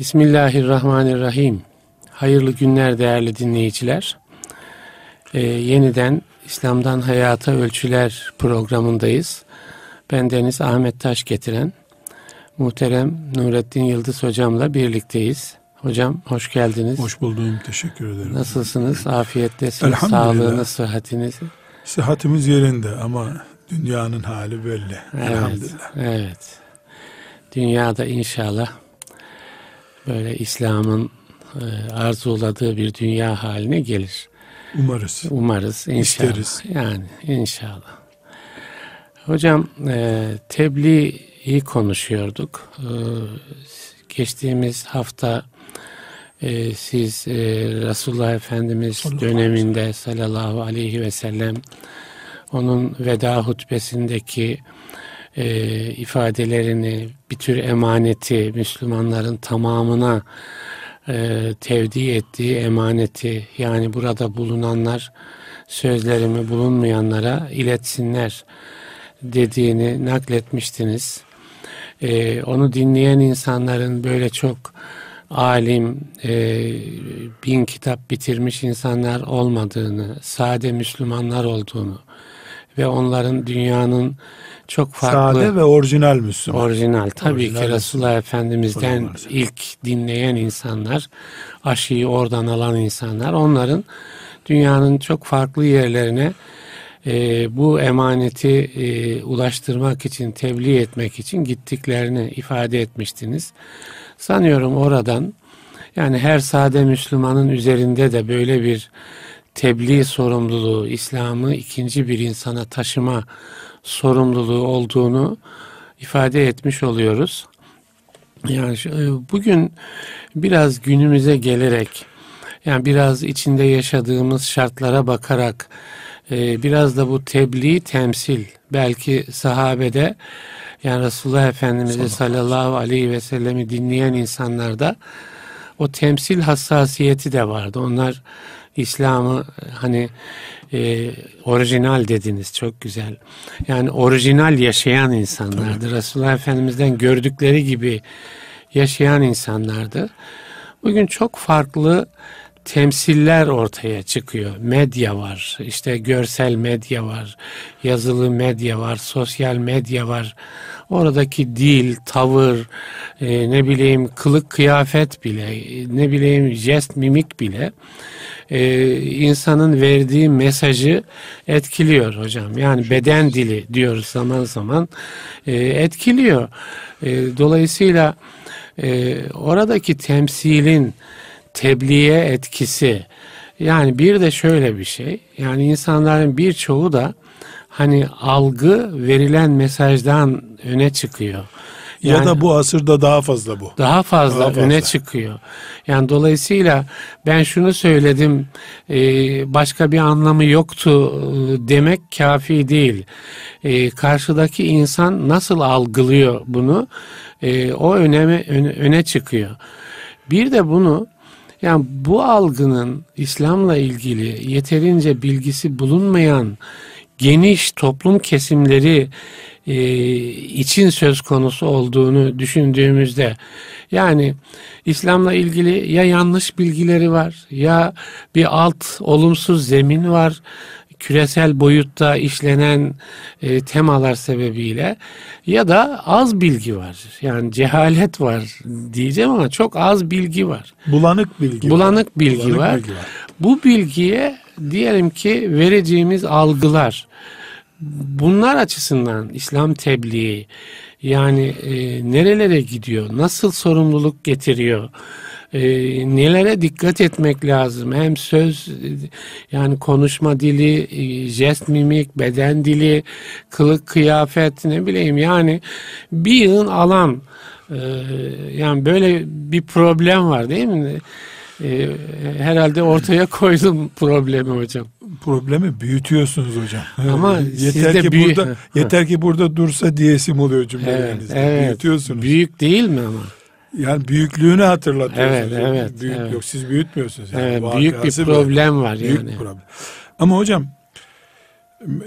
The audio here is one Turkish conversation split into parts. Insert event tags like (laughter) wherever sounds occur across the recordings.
Bismillahirrahmanirrahim. Hayırlı günler değerli dinleyiciler. Ee, yeniden İslam'dan Hayata Ölçüler programındayız. Ben Deniz Ahmet Taş getiren muhterem Nurettin Yıldız hocamla birlikteyiz. Hocam hoş geldiniz. Hoş buldum. Teşekkür ederim. Nasılsınız? Afiyettesiniz. Sağlığınız, sıhhatiniz. Sıhhatimiz yerinde ama dünyanın hali belli. Evet, Elhamdülillah. Evet. Dünyada inşallah böyle İslam'ın e, arzuladığı bir dünya haline gelir. Umarız. Umarız inşallah. İsteriz. Yani inşallah. Hocam e, tebliği konuşuyorduk. E, geçtiğimiz hafta e, siz e, Resulullah Efendimiz Sallallahu döneminde sallallahu aleyhi ve sellem onun veda hutbesindeki e, ifadelerini bir tür emaneti Müslümanların tamamına e, tevdi ettiği emaneti yani burada bulunanlar sözlerimi bulunmayanlara iletsinler dediğini nakletmiştiniz. E, onu dinleyen insanların böyle çok alim, e, bin kitap bitirmiş insanlar olmadığını, sade Müslümanlar olduğunu ve onların dünyanın çok farklı Sade ve orijinal Müslüman. Orijinal. Tabii Orijinal ki Resulullah Efendimiz'den sellem. ilk dinleyen insanlar, aşıyı oradan alan insanlar, onların dünyanın çok farklı yerlerine e, bu emaneti e, ulaştırmak için, tebliğ etmek için gittiklerini ifade etmiştiniz. Sanıyorum oradan yani her sade Müslümanın üzerinde de böyle bir tebliğ sorumluluğu, İslam'ı ikinci bir insana taşıma sorumluluğu olduğunu ifade etmiş oluyoruz. Yani e, bugün biraz günümüze gelerek yani biraz içinde yaşadığımız şartlara bakarak e, biraz da bu tebliğ temsil belki sahabede yani Resulullah Efendimiz'i sallallahu aleyhi ve sellemi dinleyen insanlarda o temsil hassasiyeti de vardı. Onlar İslam'ı hani e, orijinal dediniz çok güzel. Yani orijinal yaşayan insanlardı. Resulullah Efendimiz'den gördükleri gibi yaşayan insanlardı. Bugün çok farklı temsiller ortaya çıkıyor. Medya var, işte görsel medya var, yazılı medya var, sosyal medya var. Oradaki dil, tavır, e, ne bileyim kılık kıyafet bile, e, ne bileyim jest, mimik bile e, insanın verdiği mesajı etkiliyor hocam. Yani beden dili diyoruz zaman zaman e, etkiliyor. E, dolayısıyla e, oradaki temsilin tebliğe etkisi yani bir de şöyle bir şey yani insanların birçoğu da hani algı verilen mesajdan öne çıkıyor. Ya Yani- da bu asırda daha fazla bu. daha fazla, Daha fazla. öne çıkıyor. Yani dolayısıyla ben şunu söyledim e, başka bir anlamı yoktu e, demek kafi değil. E, karşıdaki insan nasıl algılıyor bunu e, o öneme öne, öne çıkıyor. Bir de bunu yani bu algının İslam'la ilgili yeterince bilgisi bulunmayan geniş toplum kesimleri için söz konusu olduğunu düşündüğümüzde yani İslam'la ilgili ya yanlış bilgileri var ya bir alt olumsuz zemin var küresel boyutta işlenen e, temalar sebebiyle ya da az bilgi var. Yani cehalet var diyeceğim ama çok az bilgi var. Bulanık bilgi Bulanık var. bilgi Bulanık var. bilgi var. Bu bilgiye diyelim ki vereceğimiz algılar bunlar açısından İslam tebliği yani e, nerelere gidiyor, nasıl sorumluluk getiriyor, e, nelere dikkat etmek lazım? Hem söz yani konuşma dili, e, jest mimik, beden dili, kılık kıyafet ne bileyim yani bir yığın alan e, yani böyle bir problem var değil mi? E, herhalde ortaya (laughs) koydum problemi hocam. Problemi büyütüyorsunuz hocam. Ama siz yeter ki büyü- burada yeter ki burada dursa diyesim oluyor Evet, cümlelerinizde. evet. Büyütüyorsunuz. Büyük değil mi ama? yani büyüklüğünü hatırlatıyorsunuz. Evet, evet, Büyük, evet. Yok siz büyütmüyorsunuz. Yani. Evet, büyük bir problem var Büyük yani. problem. Ama hocam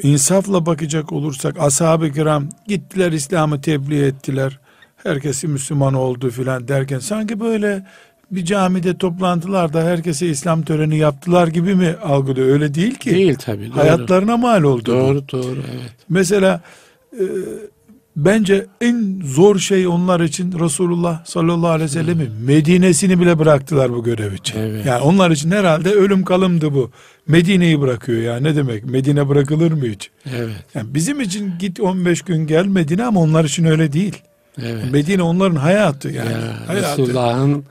insafla bakacak olursak ashab-ı kiram gittiler İslam'ı tebliğ ettiler. herkesi Müslüman oldu filan derken sanki böyle bir camide toplantılarda herkese İslam töreni yaptılar gibi mi algılıyor? Öyle değil ki. Değil tabii. Doğru. Hayatlarına mal oldu. bu. Doğru doğru evet. Mesela e, bence en zor şey onlar için Resulullah sallallahu aleyhi ve sellem'in Medine'sini bile bıraktılar bu görev için. Evet. Yani onlar için herhalde ölüm kalımdı bu. Medine'yi bırakıyor ya ne demek? Medine bırakılır mı hiç? Evet. Yani bizim için git 15 gün gel Medine ama onlar için öyle değil. Evet. Medine onların hayatı yani. ya, hayatı. Resulullah'ın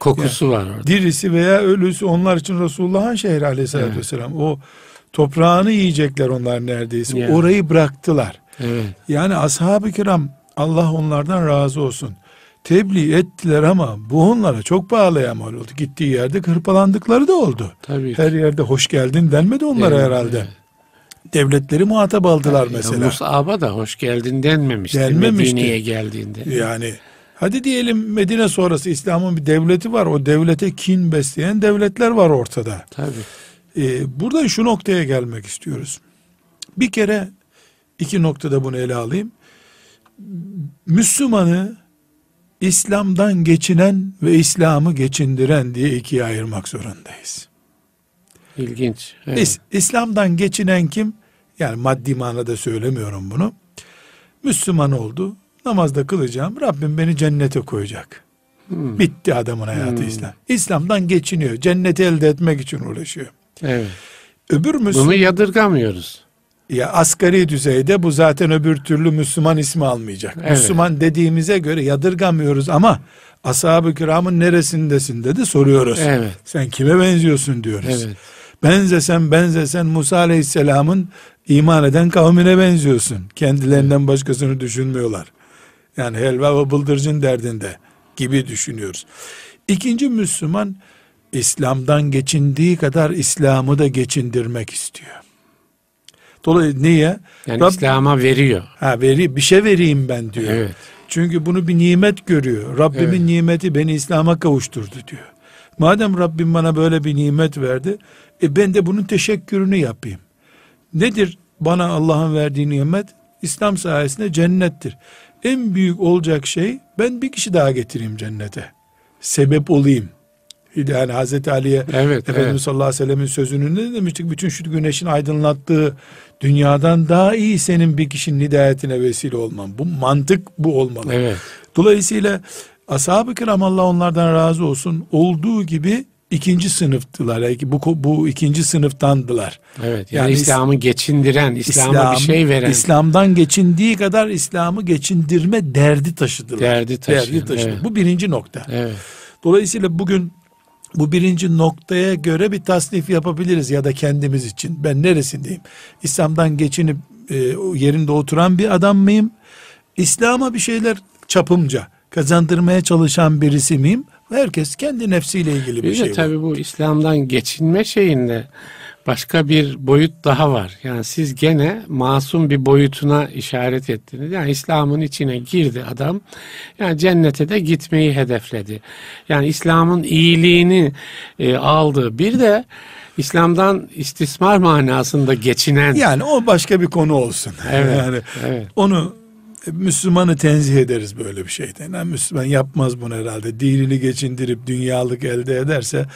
kokusu var orada. Dirisi veya ölüsü onlar için Resulullah'ın şehri aleyhissalatü Evet. vesselam. O toprağını yiyecekler onlar neredeyse. Ya. Orayı bıraktılar. Evet. Yani ashab-ı kiram Allah onlardan razı olsun. Tebliğ ettiler ama bu onlara çok pahalıya mal oldu. Gittiği yerde hırpalandıkları da oldu. Tabii. ki. Her yerde hoş geldin denmedi onlara Evet, herhalde. evet. Devletleri muhatap aldılar Ya mesela. Musab'a da hoş geldin denmemişti. Denmemişti. Medine'ye geldiğinde. Yani hadi diyelim Medine sonrası İslam'ın bir devleti var. O devlete kin besleyen devletler var ortada. Tabii. Ee, burada şu noktaya gelmek istiyoruz. Bir kere iki noktada bunu ele alayım. Müslümanı İslam'dan geçinen ve İslam'ı geçindiren diye ikiye ayırmak zorundayız. İlginç. Evet. İs- İslam'dan geçinen kim? Yani maddi manada söylemiyorum bunu. Müslüman oldu. Namazda kılacağım. Rabbim beni cennete koyacak. Hmm. Bitti adamın hayatı Hmm. İslam. İslam'dan geçiniyor. Cenneti elde etmek için uğraşıyor. Evet. Öbür Müslüman Bunu yadırgamıyoruz. ya asgari düzeyde bu zaten öbür türlü Müslüman ismi almayacak. Evet. Müslüman dediğimize göre yadırgamıyoruz ama ashab-ı kiramın neresindesin dedi soruyoruz. Evet. Sen kime benziyorsun diyoruz. Evet. Benzesen benzesen Musa Aleyhisselam'ın iman eden kavmine benziyorsun. Kendilerinden başkasını düşünmüyorlar. Yani helva ve bıldırcın derdinde gibi düşünüyoruz. İkinci Müslüman İslam'dan geçindiği kadar İslam'ı da geçindirmek istiyor. Dolayısıyla niye? Yani Rab- İslam'a veriyor. Ha veri bir şey vereyim ben diyor. Evet. Çünkü bunu bir nimet görüyor. Rabbimin Evet. nimeti beni İslam'a kavuşturdu diyor. Madem Rabbim bana böyle bir nimet verdi, e ben de bunun teşekkürünü yapayım. Nedir bana Allah'ın verdiği nimet? İslam sayesinde cennettir. En büyük olacak şey ben bir kişi daha getireyim cennete. Sebep olayım. Yani Hazreti Ali'ye Evet. Efendimiz evet. sallallahu aleyhi ve sellemin sözünü ne demiştik? Bütün şu güneşin aydınlattığı dünyadan daha iyi senin bir kişinin hidayetine vesile olman. Bu mantık bu olmalı. Evet. Dolayısıyla ashab-ı kiram Allah onlardan razı olsun olduğu gibi ikinci sınıftılar. Yani bu, bu ikinci sınıftandılar. Evet. Yani Yani, İs- İslam'ı geçindiren, İslam'a İslam- bir şey veren. İslam'dan geçindiği kadar İslam'ı geçindirme derdi taşıdılar. Derdi taşıyan, Derdi taşıdı. evet. Bu birinci nokta. Evet. Dolayısıyla bugün bu birinci noktaya göre bir tasnif yapabiliriz ya da kendimiz için. Ben neresindeyim? İslam'dan geçinip e, yerinde oturan bir adam mıyım? İslam'a bir şeyler çapımca kazandırmaya çalışan birisi miyim? Herkes kendi nefsiyle ilgili bir Bir şey tabii bu İslam'dan geçinme şeyinde başka bir boyut daha var. Yani siz gene masum bir boyutuna işaret ettiniz. Yani İslam'ın içine girdi adam. Yani cennete de gitmeyi hedefledi. Yani İslam'ın iyiliğini e, aldı. Bir de İslam'dan istismar manasında geçinen. Yani o başka bir konu olsun. Evet, (laughs) yani evet. onu Müslümanı tenzih ederiz böyle bir şeyden. Yani Müslüman yapmaz bunu herhalde. Dinini geçindirip dünyalık elde ederse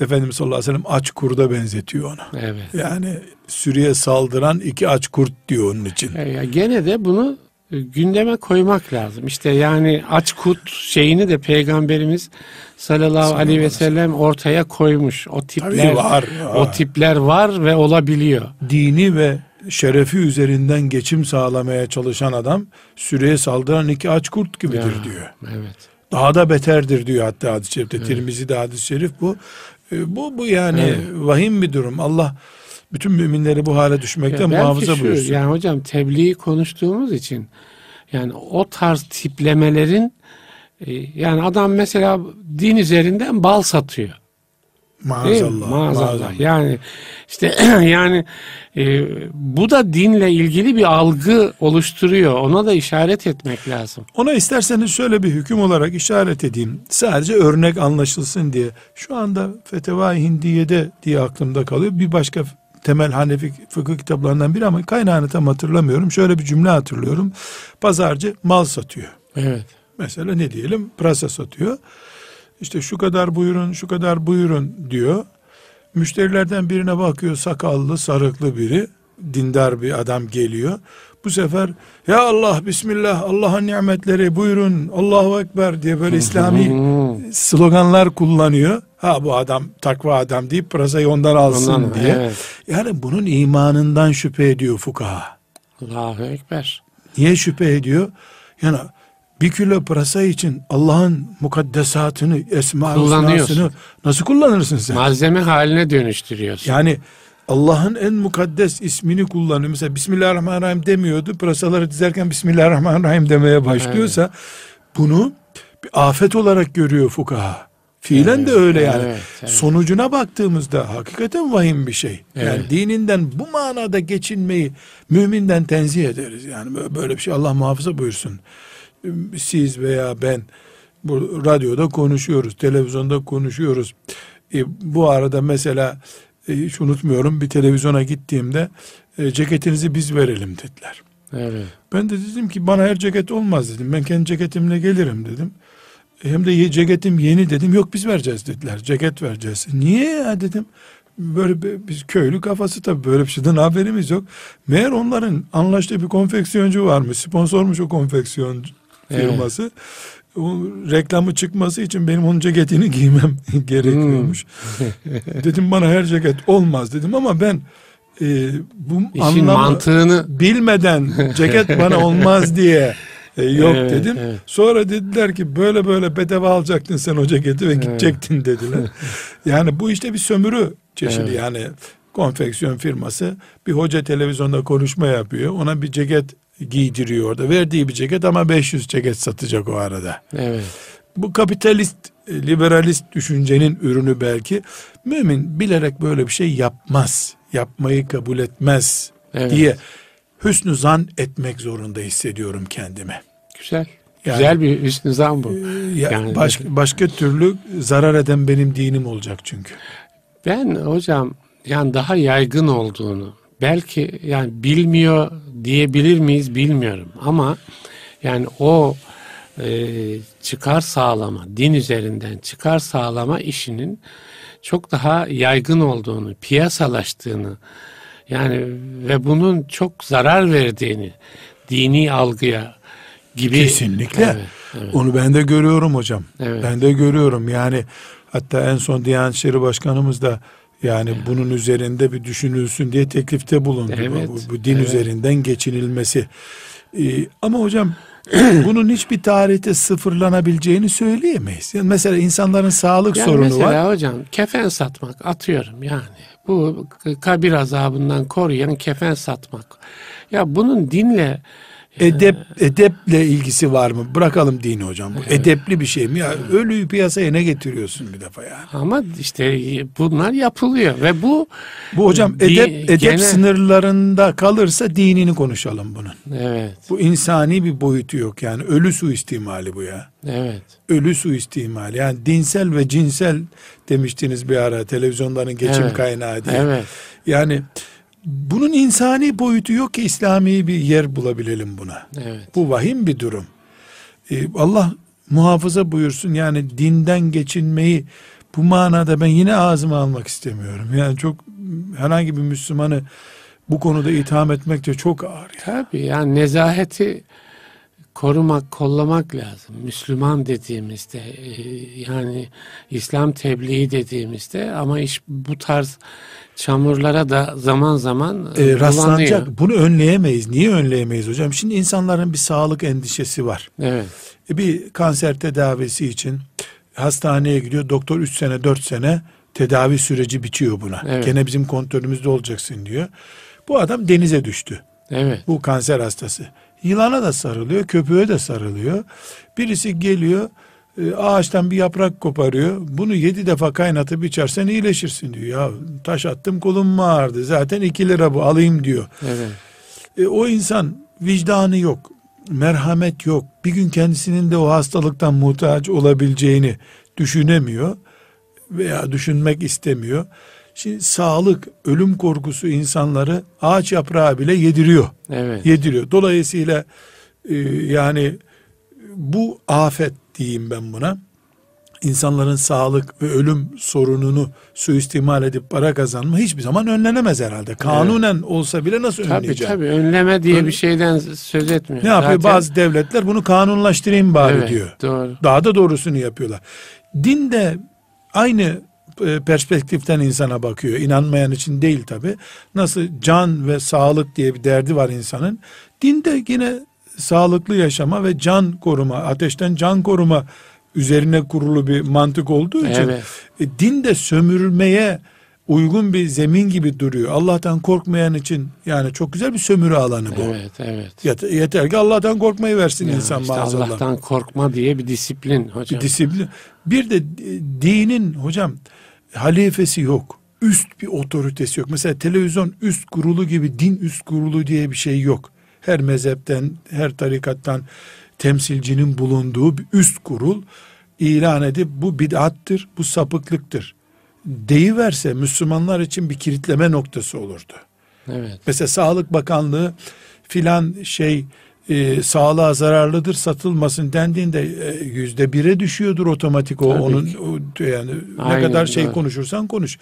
Efendimiz sallallahu aleyhi ve sellem aç kurda benzetiyor onu. Evet. Yani sürüye saldıran iki aç kurt diyor onun için. E, ya gene de bunu e, gündeme koymak lazım. İşte yani aç kut şeyini de peygamberimiz sallallahu aleyhi ve sellem ortaya koymuş. O tipler Tabii var. o tipler var ve olabiliyor. Dini ve şerefi üzerinden geçim sağlamaya çalışan adam sürüye saldıran iki aç kurt gibidir Ya, diyor. Evet. Daha da beterdir diyor hatta hadis-i şerifte. Tirmizi'de hadis-i şerif bu. E, Bu bu yani Evet. vahim bir durum. Allah bütün müminleri bu hale düşmekten Ya muhafaza şu, buyursun. Yani hocam tebliği konuştuğumuz için yani o tarz tiplemelerin e, yani adam mesela din üzerinden bal satıyor. Maazallah. Maazallah. maazallah. Yani işte (clears throat) yani e, bu da dinle ilgili bir algı oluşturuyor. Ona da işaret etmek lazım. Ona isterseniz şöyle bir hüküm olarak işaret edeyim. Sadece örnek anlaşılsın diye. Şu anda Feteva-i Hindiye'de diye aklımda kalıyor. Bir başka temel Hanefi fıkıh kitaplarından biri ama kaynağını tam hatırlamıyorum. Şöyle bir cümle hatırlıyorum. Pazarcı mal satıyor. Evet. Mesela ne diyelim? Pırasa satıyor. İşte şu kadar buyurun, şu kadar buyurun diyor. Müşterilerden birine bakıyor sakallı, sarıklı biri. Dindar bir adam geliyor. Bu sefer ya Allah bismillah Allah'ın nimetleri buyurun Allahu Ekber diye böyle İslami sloganlar kullanıyor. Ha bu adam takva adam deyip pırasayı ondan alsın Ondan, diye. evet. Yani bunun imanından şüphe ediyor fukaha. Allahu Ekber. Niye şüphe ediyor? Yani bir kilo pırasa için Allah'ın mukaddesatını, esma husnasını nasıl kullanırsın sen? Malzeme haline dönüştürüyorsun. Yani Allah'ın en mukaddes ismini kullanıyor. Mesela Bismillahirrahmanirrahim demiyordu. Pırasaları dizerken Bismillahirrahmanirrahim demeye başlıyorsa bunu bir afet olarak görüyor fukaha. Fiilen de öyle yani. evet, evet. Sonucuna baktığımızda hakikaten vahim bir şey. Yani Evet. dininden bu manada geçinmeyi müminden tenzih ederiz. Yani böyle bir şey Allah muhafaza buyursun. Siz veya ben bu radyoda konuşuyoruz, televizyonda konuşuyoruz. E, bu arada mesela e, hiç unutmuyorum bir televizyona gittiğimde e, ceketinizi biz verelim dediler. Evet. Ben de dedim ki bana her ceket olmaz dedim. Ben kendi ceketimle gelirim dedim. Hem de ceketim yeni dedim. Yok biz vereceğiz dediler. Ceket vereceğiz. Niye ya dedim. Böyle bir- biz köylü kafası tabii böyle bir şeyden haberimiz yok. Meğer onların anlaştığı bir konfeksiyoncu varmış. Sponsormuş o konfeksiyon firması. O reklamı çıkması için benim onun ceketini (laughs) giymem gerekiyormuş. (laughs) dedim bana her ceket olmaz dedim ama ben e, bu İşin anlamı mantığını bilmeden ceket bana olmaz diye e, yok Evet, dedim. evet. Sonra dediler ki böyle böyle bedava alacaktın sen o ceketi ve gidecektin dediler. (laughs) yani bu işte bir sömürü çeşidi Evet. yani konfeksiyon firması bir hoca televizyonda konuşma yapıyor. Ona bir ceket giydiriyor orada. Verdiği bir ceket ama 500 ceket satacak o arada. evet. Bu kapitalist, e, liberalist düşüncenin ürünü belki. Mümin bilerek böyle bir şey yapmaz. Yapmayı kabul etmez Evet. diye hüsnü zan etmek zorunda hissediyorum kendime. Güzel. Yani- Güzel bir üst nizam bu. Ya Yani- baş- başka türlü zarar eden benim dinim olacak çünkü. Ben hocam yani daha yaygın olduğunu belki yani bilmiyor diyebilir miyiz bilmiyorum ama yani o e, çıkar sağlama din üzerinden çıkar sağlama işinin çok daha yaygın olduğunu piyasalaştığını yani ve bunun çok zarar verdiğini dini algıya gibi Kesinlikle. Evet, evet. Onu ben de görüyorum hocam. Evet. Ben de görüyorum. Yani hatta en son Diyanet İşleri Başkanımız da yani bunun üzerinde bir düşünülsün diye teklifte bulundu. Evet, Bu, bu din evet. üzerinden geçinilmesi. Ee, ama hocam (clears throat) bunun hiçbir tarihte sıfırlanabileceğini söyleyemeyiz. Yani mesela insanların sağlık Yani sorunu mesela var. hocam kefen satmak atıyorum yani. Bu kabir azabından koruyan kefen satmak. Ya bunun dinle Edep edeple ilgisi var mı? Bırakalım dini hocam. Bu edepli bir şey mi? Ya ölüyü piyasaya ne getiriyorsun bir defa yani? ama işte bunlar yapılıyor ve bu Bu hocam edep edep gene- sınırlarında kalırsa dinini konuşalım bunun. evet Bu insani bir boyutu yok yani ölü suistimali bu ya. evet Ölü suistimali yani dinsel ve cinsel demiştiniz bir ara televizyonların geçim Evet. kaynağı diye. evet Yani bunun insani boyutu yok ki İslami bir yer bulabilelim buna. evet Bu vahim bir durum. Ee, Allah muhafaza buyursun yani dinden geçinmeyi bu manada ben yine ağzıma almak istemiyorum. Yani çok herhangi bir Müslümanı bu konuda itham etmek de çok ağır. ya. tabii yani nezaheti korumak kollamak lazım Müslüman dediğimizde e, yani İslam tebliği dediğimizde ama iş bu tarz çamurlara da zaman zaman Ee, bulanıyor. rastlanacak. Bunu önleyemeyiz. Niye önleyemeyiz hocam? Şimdi insanların bir sağlık endişesi var. evet E, bir kanser tedavisi için hastaneye gidiyor. Doktor 3 sene 4 sene tedavi süreci bitiyor buna. Evet. Gene bizim kontrolümüzde olacaksın diyor. Bu adam denize düştü. evet Bu kanser hastası. Yılana da sarılıyor, köpüğe de sarılıyor. Birisi geliyor, e, ağaçtan bir yaprak koparıyor. Bunu yedi defa kaynatıp içersen iyileşirsin diyor. Ya taş attım kolum mu ağrıdı? Zaten iki lira bu alayım diyor. evet E, o insan vicdanı yok, merhamet yok. Bir gün kendisinin de o hastalıktan muhtaç olabileceğini düşünemiyor veya düşünmek istemiyor. Şimdi sağlık, ölüm korkusu insanları ağaç yaprağı bile yediriyor evet yediriyor. Dolayısıyla e, yani bu afet diyeyim ben buna insanların sağlık ve ölüm sorununu suistimal edip para kazanma hiçbir zaman önlenemez herhalde. Kanunen evet. olsa bile nasıl tabii, önleyeceğim? Tabii önleme diye bir şeyden söz etmiyor. Ne yapıyor? Zaten... Bazı devletler bunu kanunlaştırayım bari evet, diyor. Doğru. Daha da doğrusunu yapıyorlar. Din de aynı perspektiften insana bakıyor. İnanmayan için değil tabi. Nasıl can ve sağlık diye bir derdi var insanın. Din de yine sağlıklı yaşama ve can koruma, ateşten can koruma üzerine kurulu bir mantık olduğu için evet. e, din de sömürülmeye uygun bir zemin gibi duruyor. Allah'tan korkmayan için yani çok güzel bir sömürü alanı bu. Evet, evet. Yeter, yeter ki Allah'tan korkmayı versin yani insan işte maazallah. Allah'tan korkma diye bir disiplin hocam. Bir disiplin. Bir de dinin hocam halifesi yok. Üst bir otoritesi yok. Mesela televizyon üst kurulu gibi din üst kurulu diye bir şey yok. Her mezhepten, her tarikattan temsilcinin bulunduğu bir üst kurul ilan edip bu bid'attır, bu sapıklıktır. Deyiverse Müslümanlar için bir kilitleme noktası olurdu. Evet. Mesela Sağlık Bakanlığı filan şey e, sağlığa zararlıdır satılmasın dendiğinde e, yüzde bire düşüyordur otomatik o Tabii onun o, yani Aynen, ne kadar şey doğru. konuşursan konuş.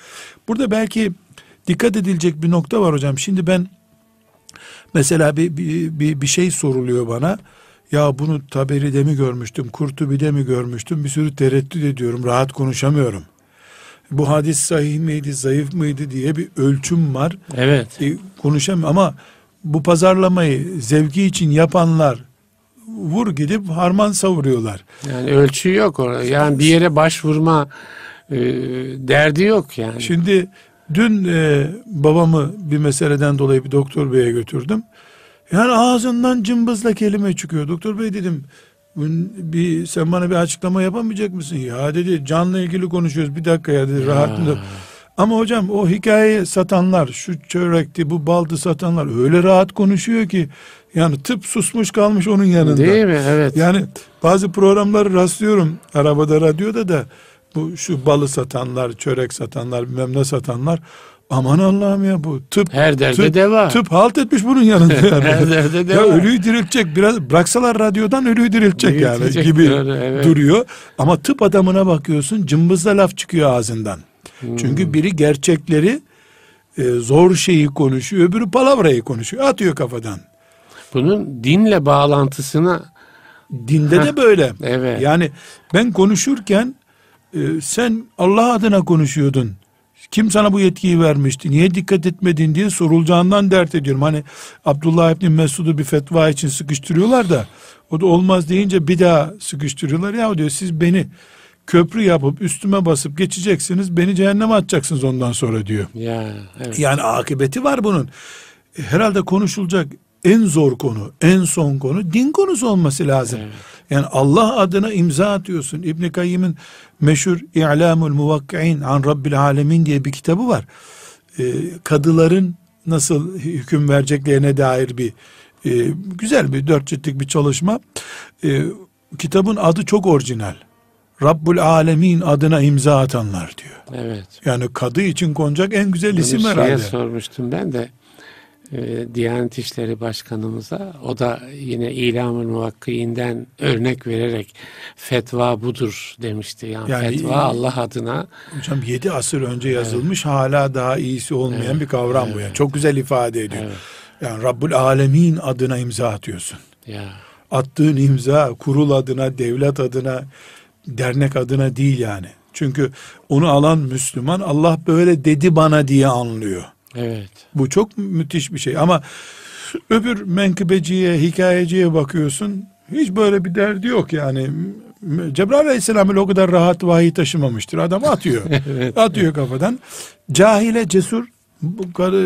Burada belki dikkat edilecek bir nokta var hocam. Şimdi ben mesela bir bir, bir, bir şey soruluyor bana. Ya bunu Taberi'de mi görmüştüm, Kurtubi'de mi görmüştüm? Bir sürü tereddüt ediyorum, rahat konuşamıyorum. Bu hadis sahih miydi, zayıf mıydı diye bir ölçüm var. Evet. E, konuşamıyorum ama bu pazarlamayı zevki için yapanlar vur gidip harman savuruyorlar. Yani ölçü yok orada. Yani bir yere başvurma e, derdi yok yani. Şimdi dün e, babamı bir meseleden dolayı bir doktor beye götürdüm. Yani ağzından cımbızla kelime çıkıyor. Doktor bey dedim bir sen bana bir açıklama yapamayacak mısın? Ya dedi canla ilgili konuşuyoruz bir dakika ya dedi rahat mı? Ama hocam o hikayeyi satanlar şu çörekti bu baldı satanlar öyle rahat konuşuyor ki yani tıp susmuş kalmış onun yanında. Değil mi? Evet. Yani bazı programları rastlıyorum arabada radyoda da bu şu balı satanlar, çörek satanlar, bilmem ne satanlar Aman Allah'ım ya bu tıp her derde tıp, deva. Tıp halt etmiş bunun yanında yani. (laughs) her derde deva. Ya ölüyü diriltecek biraz bıraksalar radyodan ölüyü diriltecek yani gibi evet. duruyor. Ama tıp adamına bakıyorsun cımbızla laf çıkıyor ağzından. Hmm. Çünkü biri gerçekleri e, zor şeyi konuşuyor, öbürü palavrayı konuşuyor. Atıyor kafadan. Bunun dinle bağlantısına dinde de böyle. Evet. Yani ben konuşurken e, sen Allah adına konuşuyordun. Kim sana bu yetkiyi vermişti? Niye dikkat etmedin diye sorulacağından dert ediyorum. Hani Abdullah İbni Mesud'u bir fetva için sıkıştırıyorlar da o da olmaz deyince bir daha sıkıştırıyorlar. Ya diyor siz beni köprü yapıp üstüme basıp geçeceksiniz. Beni cehenneme atacaksınız ondan sonra diyor. Ya, evet. Yani akıbeti var bunun. Herhalde konuşulacak en zor konu, en son konu din konusu olması lazım. Evet. Yani Allah adına imza atıyorsun. İbn Kayyim'in meşhur İ'lamul Muvakki'in an Rabbil Alemin diye bir kitabı var. Ee, kadıların nasıl hüküm vereceklerine dair bir e, güzel bir dört ciltlik bir çalışma. E, kitabın adı çok orijinal. Rabbul Alemin adına imza atanlar diyor. Evet. Yani kadı için konacak en güzel isim herhalde. sormuştum ben de e, Diyanet İşleri Başkanımıza o da yine İlam-ı Muvakkiinden örnek vererek fetva budur demişti. Yani, yani fetva Allah adına. Hocam yedi asır önce yazılmış evet. hala daha iyisi olmayan evet. bir kavram evet. bu. Yani. Çok güzel ifade ediyor. Evet. Yani Rabbul Alemin adına imza atıyorsun. Ya. Attığın imza kurul adına, devlet adına, dernek adına değil yani. Çünkü onu alan Müslüman Allah böyle dedi bana diye anlıyor. Evet. Bu çok müthiş bir şey ama öbür menkıbeciye, hikayeciye bakıyorsun hiç böyle bir derdi yok yani. Cebrail Aleyhisselam ile o kadar rahat vahiy taşımamıştır. Adam atıyor. (laughs) evet. Atıyor kafadan. Cahile cesur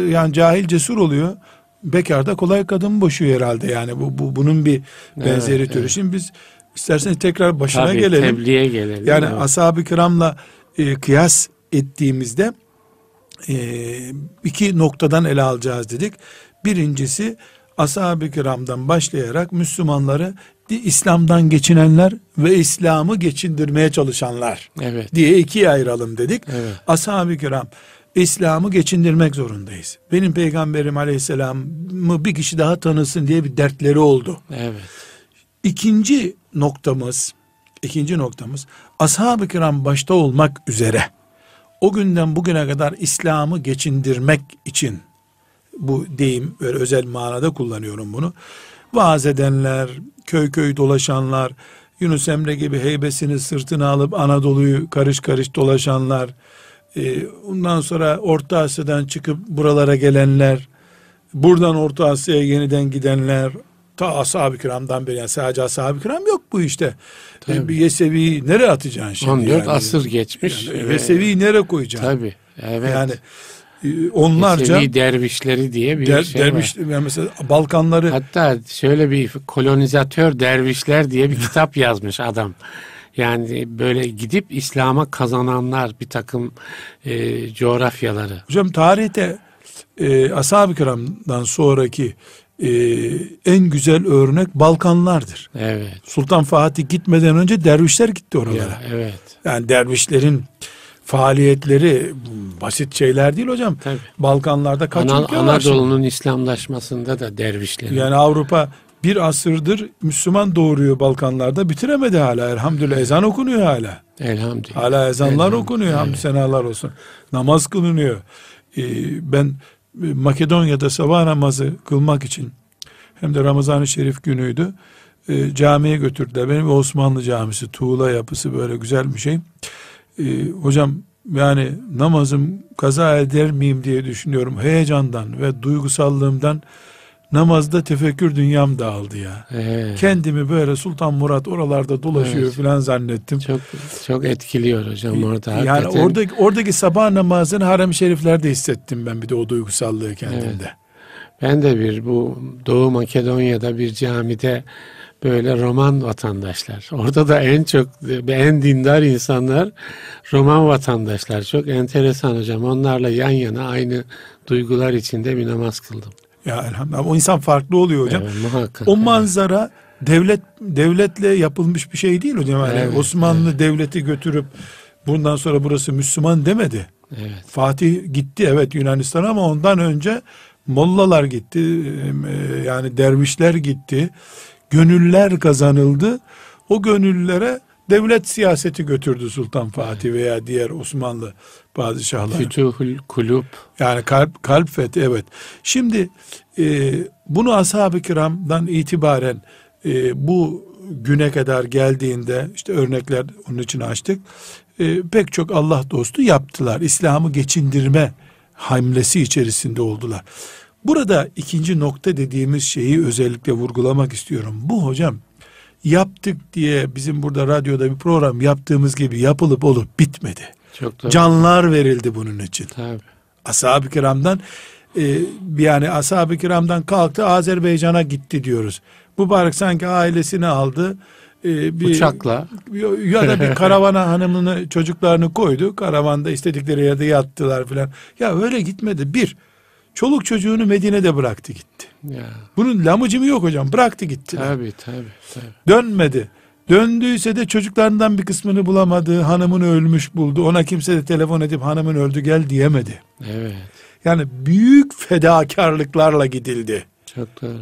yani cahil cesur oluyor. Bekarda kolay kadın boşuyor herhalde yani bu, bu bunun bir benzeri evet, türü. Evet. Şimdi biz isterseniz tekrar başına Tabii, gelelim. Tebliğe gelelim. Yani evet. ashab-ı kiramla e, kıyas ettiğimizde e, iki noktadan ele alacağız dedik. Birincisi ashab-ı kiramdan başlayarak Müslümanları İslam'dan geçinenler ve İslam'ı geçindirmeye çalışanlar evet. diye ikiye ayıralım dedik. Evet. Ashab-ı kiram İslam'ı geçindirmek zorundayız. Benim peygamberim aleyhisselamı bir kişi daha tanısın diye bir dertleri oldu. Evet. İkinci noktamız, ikinci noktamız ashab-ı kiram başta olmak üzere o günden bugüne kadar İslam'ı geçindirmek için bu deyim böyle özel manada kullanıyorum bunu. Vaaz edenler, köy köy dolaşanlar, Yunus Emre gibi heybesini sırtına alıp Anadolu'yu karış karış dolaşanlar, e, ondan sonra Orta Asya'dan çıkıp buralara gelenler, buradan Orta Asya'ya yeniden gidenler, ta ashab-ı kiramdan beri yani sadece ashab-ı kiram yok bu işte. Tabii. Bir Yesevi'yi nereye atacaksın şimdi? 14 yani? asır geçmiş. Yani ve- Yesevi'yi nereye koyacaksın? Tabii. Evet. Yani e, onlarca Yesevi dervişleri diye bir der, şey derviş var. yani mesela Balkanları Hatta şöyle bir kolonizatör dervişler diye bir kitap yazmış adam. Yani böyle gidip İslam'a kazananlar bir takım e, coğrafyaları. hocam tarihte e, ashab-ı kiramdan sonraki e, en güzel örnek Balkanlardır. Evet. Sultan Fatih gitmeden önce dervişler gitti oralara. Ya, evet. Yani dervişlerin faaliyetleri basit şeyler değil hocam. Tabii. Balkanlarda kaç Ana- ülke var? Anadolu'nun İslamlaşmasında da dervişlerin. Yani Avrupa bir asırdır Müslüman doğuruyor Balkanlarda bitiremedi hala elhamdülillah ezan okunuyor hala. Elhamdülillah. Hala ezanlar Elhamdülillah. okunuyor hamdü senalar olsun. Namaz kılınıyor. Ee, ben Makedonya'da sabah namazı kılmak için hem de Ramazan-ı Şerif günüydü. E, camiye götürdüler. Benim Osmanlı camisi tuğla yapısı böyle güzel bir şey. E, hocam yani namazım kaza eder miyim diye düşünüyorum. Heyecandan ve duygusallığımdan namazda tefekkür dünyam dağıldı ya. Evet. Kendimi böyle Sultan Murat oralarda dolaşıyor Evet. falan zannettim. Çok çok etkiliyor hocam orada. Yani hakikaten. oradaki oradaki sabah namazını harem-i şeriflerde hissettim ben bir de o duygusallığı kendimde. Ben de bir bu Doğu Makedonya'da bir camide böyle Roman vatandaşlar. Orada da en çok en dindar insanlar Roman vatandaşlar. Çok enteresan hocam. Onlarla yan yana aynı duygular içinde bir namaz kıldım. Ya elhamdülillah o insan farklı oluyor hocam. Evet, muhakkak. O manzara devlet devletle yapılmış bir şey değil hocam. Yani Evet, Osmanlı devleti götürüp bundan sonra burası Müslüman demedi. Evet. Fatih gitti evet Yunanistan ama ondan önce mollalar gitti. e, Yani dervişler gitti. Gönüller kazanıldı. O gönüllere devlet siyaseti götürdü Sultan Fatih veya diğer Osmanlı padişahları. Fütuhul kulub. Yani kalp kalp fethi evet. Şimdi e, bunu ashab-ı kiramdan itibaren e, bu güne kadar geldiğinde işte örnekler onun için açtık. E, pek çok Allah dostu yaptılar. İslam'ı geçindirme hamlesi içerisinde oldular. Burada ikinci nokta dediğimiz şeyi özellikle vurgulamak istiyorum. Bu hocam yaptık diye bizim burada radyoda bir program yaptığımız gibi yapılıp olup bitmedi. Çok doğru. Canlar verildi bunun için Tabii. ashab-ı kiramdan e, yani ashab-ı kiramdan kalktı Azerbaycan'a gitti diyoruz. Mübarek sanki ailesini aldı. e, bir, Uçakla. ya da bir (laughs) karavana hanımını çocuklarını koydu. Karavanda istedikleri yerde yattılar filan. Ya öyle gitmedi. Bir, çoluk çocuğunu Medine'de bıraktı gitti. Ya. Bunun lamıcımı yok hocam. Bıraktı gitti. Tabii tabii. tabii. Dönmedi. Döndüyse de çocuklarından bir kısmını bulamadı. Hanımını ölmüş buldu. Ona kimse de telefon edip hanımın öldü gel diyemedi. Evet. Yani büyük fedakarlıklarla gidildi. Çok doğru.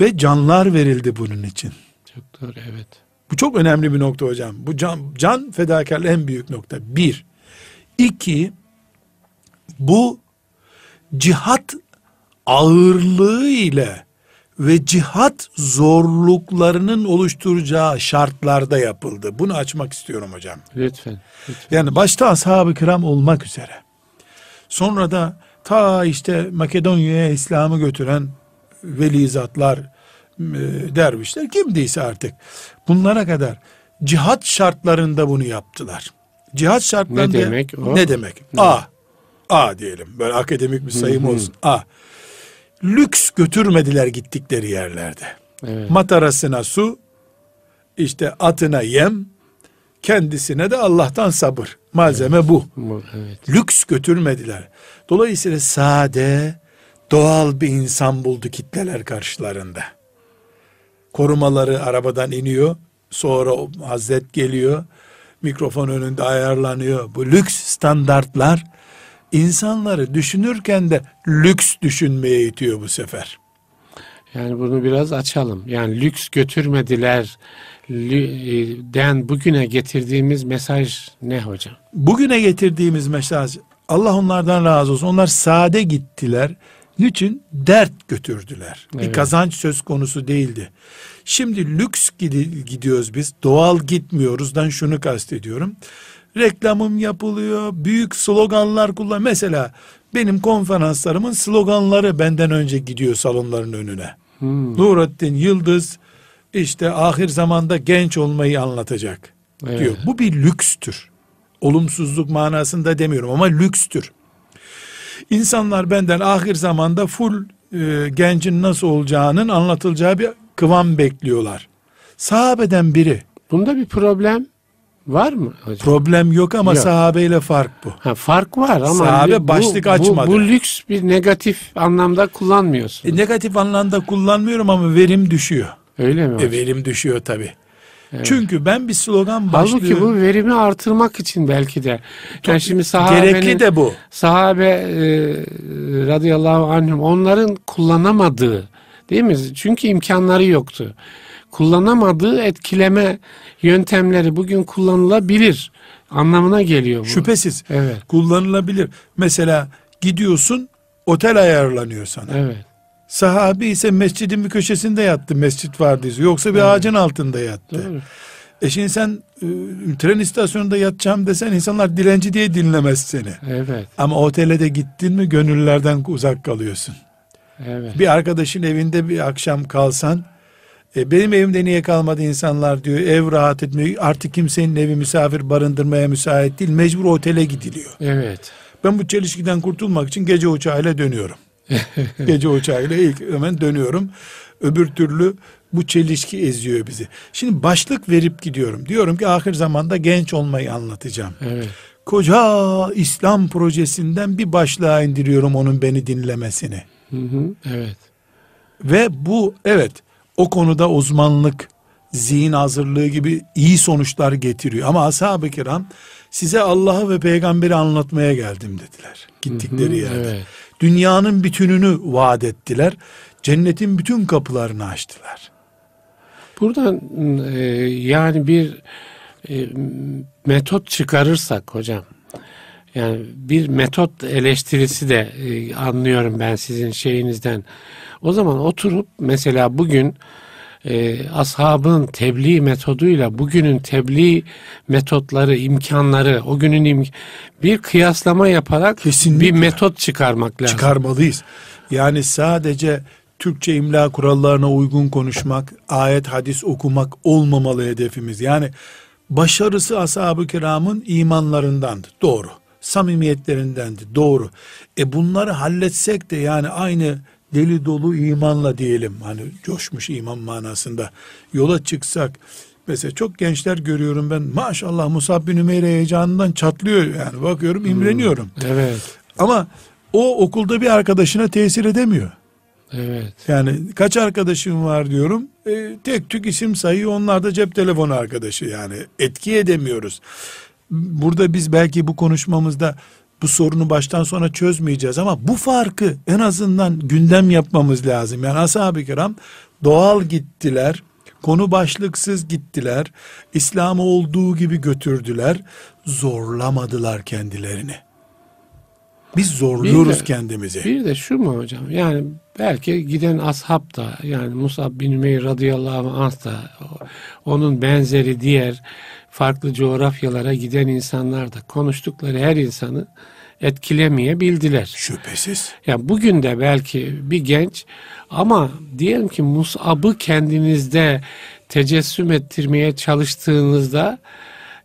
Ve canlar verildi bunun için. Çok doğru evet. Bu çok önemli bir nokta hocam. Bu can, can fedakarlığı en büyük nokta. Bir. İki. Bu cihat ağırlığı ile ve cihat zorluklarının oluşturacağı şartlarda yapıldı. Bunu açmak istiyorum hocam. Lütfen. lütfen. Yani başta ashab-ı kiram olmak üzere. Sonra da ta işte Makedonya'ya İslam'ı götüren veli zatlar, e, dervişler kimdiyse artık. Bunlara kadar cihat şartlarında bunu yaptılar. Cihat şartlarında Ne demek o? Ne demek? A. A diyelim. Böyle akademik bir sayım olsun. A. Lüks götürmediler gittikleri yerlerde. Evet. Matarasına su, işte atına yem, kendisine de Allah'tan sabır. Malzeme bu. Bu, evet. Lüks götürmediler. Dolayısıyla sade, doğal bir insan buldu kitleler karşılarında. Korumaları arabadan iniyor. Sonra Hazret geliyor. Mikrofon önünde ayarlanıyor. Bu lüks standartlar insanları düşünürken de lüks düşünmeye itiyor bu sefer. Yani bunu biraz açalım. Yani lüks götürmediler lü- den bugüne getirdiğimiz mesaj ne hocam? Bugüne getirdiğimiz mesaj Allah onlardan razı olsun. Onlar sade gittiler. Niçin? Dert götürdüler. Bir Evet. kazanç söz konusu değildi. Şimdi lüks gidi- gidiyoruz biz. Doğal gitmiyoruzdan şunu kastediyorum. Reklamım yapılıyor. Büyük sloganlar kullan. Mesela benim konferanslarımın sloganları benden önce gidiyor salonların önüne. Hmm, Nurattin Yıldız işte ahir zamanda genç olmayı anlatacak Evet. diyor. Bu bir lükstür. Olumsuzluk manasında demiyorum ama lükstür. İnsanlar benden ahir zamanda full e, gencin nasıl olacağının anlatılacağı bir kıvam bekliyorlar. Sahabeden biri Bunda bir problem var mı hocam? problem yok ama Yok. sahabeyle fark bu. Ha, fark var ama Sahabe bu- başlık bu, açmadı. Bu, lüks bir negatif anlamda kullanmıyorsun. E, negatif anlamda kullanmıyorum ama verim düşüyor. Öyle mi E, verim düşüyor tabi. Çünkü ben bir slogan Halbuki başlığı bu verimi artırmak için belki de. Yani şimdi sahabenin, gerekli de bu. sahabe e, radıyallahu anhüm onların kullanamadığı değil mi? Çünkü imkanları yoktu. Kullanamadığı etkileme yöntemleri bugün kullanılabilir anlamına geliyor bu. Şüphesiz Evet. kullanılabilir. Mesela gidiyorsun otel ayarlanıyor sana. Evet. Sahabi ise mescidin bir köşesinde yattı mescit vardıysa. Yoksa bir ağacın altında yattı. Doğru. E şimdi sen e, tren istasyonunda yatacağım desen insanlar dilenci diye dinlemez seni. Evet. Ama otele de gittin mi gönüllerden uzak kalıyorsun. Evet. Bir arkadaşın evinde bir akşam kalsan e, benim evimde niye kalmadı insanlar diyor. Ev rahat etmiyor. Artık kimsenin evi misafir barındırmaya müsait değil. Mecbur otele gidiliyor. Evet. Ben bu çelişkiden kurtulmak için gece uçağıyla dönüyorum. (laughs) gece uçağıyla ilk hemen dönüyorum. Öbür türlü bu çelişki eziyor bizi. Şimdi başlık verip gidiyorum. Diyorum ki ahir zamanda genç olmayı anlatacağım. Evet. Koca İslam projesinden bir başlığa indiriyorum onun beni dinlemesini. Hı hı. Evet. Ve bu evet o konuda uzmanlık, zihin hazırlığı gibi iyi sonuçlar getiriyor. Ama ashab-ı kiram size Allah'ı ve peygamberi anlatmaya geldim dediler. Gittikleri Hı hı, yerde. evet. Dünyanın bütününü vaat ettiler. Cennetin bütün kapılarını açtılar. Buradan e, yani bir e, metot çıkarırsak hocam yani bir metot eleştirisi de e, anlıyorum ben sizin şeyinizden. O zaman oturup mesela bugün e, ashabın tebliğ metoduyla bugünün tebliğ metotları, imkanları, o günün im- bir kıyaslama yaparak Kesinlikle. bir metot çıkarmak lazım. Çıkarmalıyız. Yani sadece Türkçe imla kurallarına uygun konuşmak, ayet hadis okumak olmamalı hedefimiz. Yani başarısı ashab-ı kiramın imanlarındandı. Doğru. Samimiyetlerindendi. Doğru. E bunları halletsek de yani aynı deli dolu imanla diyelim. Hani coşmuş iman manasında yola çıksak. Mesela çok gençler görüyorum ben. Maşallah Musab bin Ümeyre heyecanından çatlıyor yani. Bakıyorum imreniyorum. Evet. Ama o okulda bir arkadaşına tesir edemiyor. Evet. Yani kaç arkadaşım var diyorum. E, tek tük isim sayıyor. Onlar da cep telefonu arkadaşı yani. Etki edemiyoruz. Burada biz belki bu konuşmamızda bu sorunu baştan sona çözmeyeceğiz ama bu farkı en azından gündem yapmamız lazım. Yani ashab-ı kiram doğal gittiler. Konu başlıksız gittiler. İslam'ı olduğu gibi götürdüler. Zorlamadılar kendilerini. Biz zorluyoruz Bir de- kendimizi. Bir de şu mu hocam? Yani belki giden ashab da yani Musab bin Ümeyr radıyallahu anh da onun benzeri diğer farklı coğrafyalara giden insanlar da konuştukları her insanı etkilemeyebildiler. Şüphesiz. Ya bugün de belki bir genç ama diyelim ki Musab'ı kendinizde tecessüm ettirmeye çalıştığınızda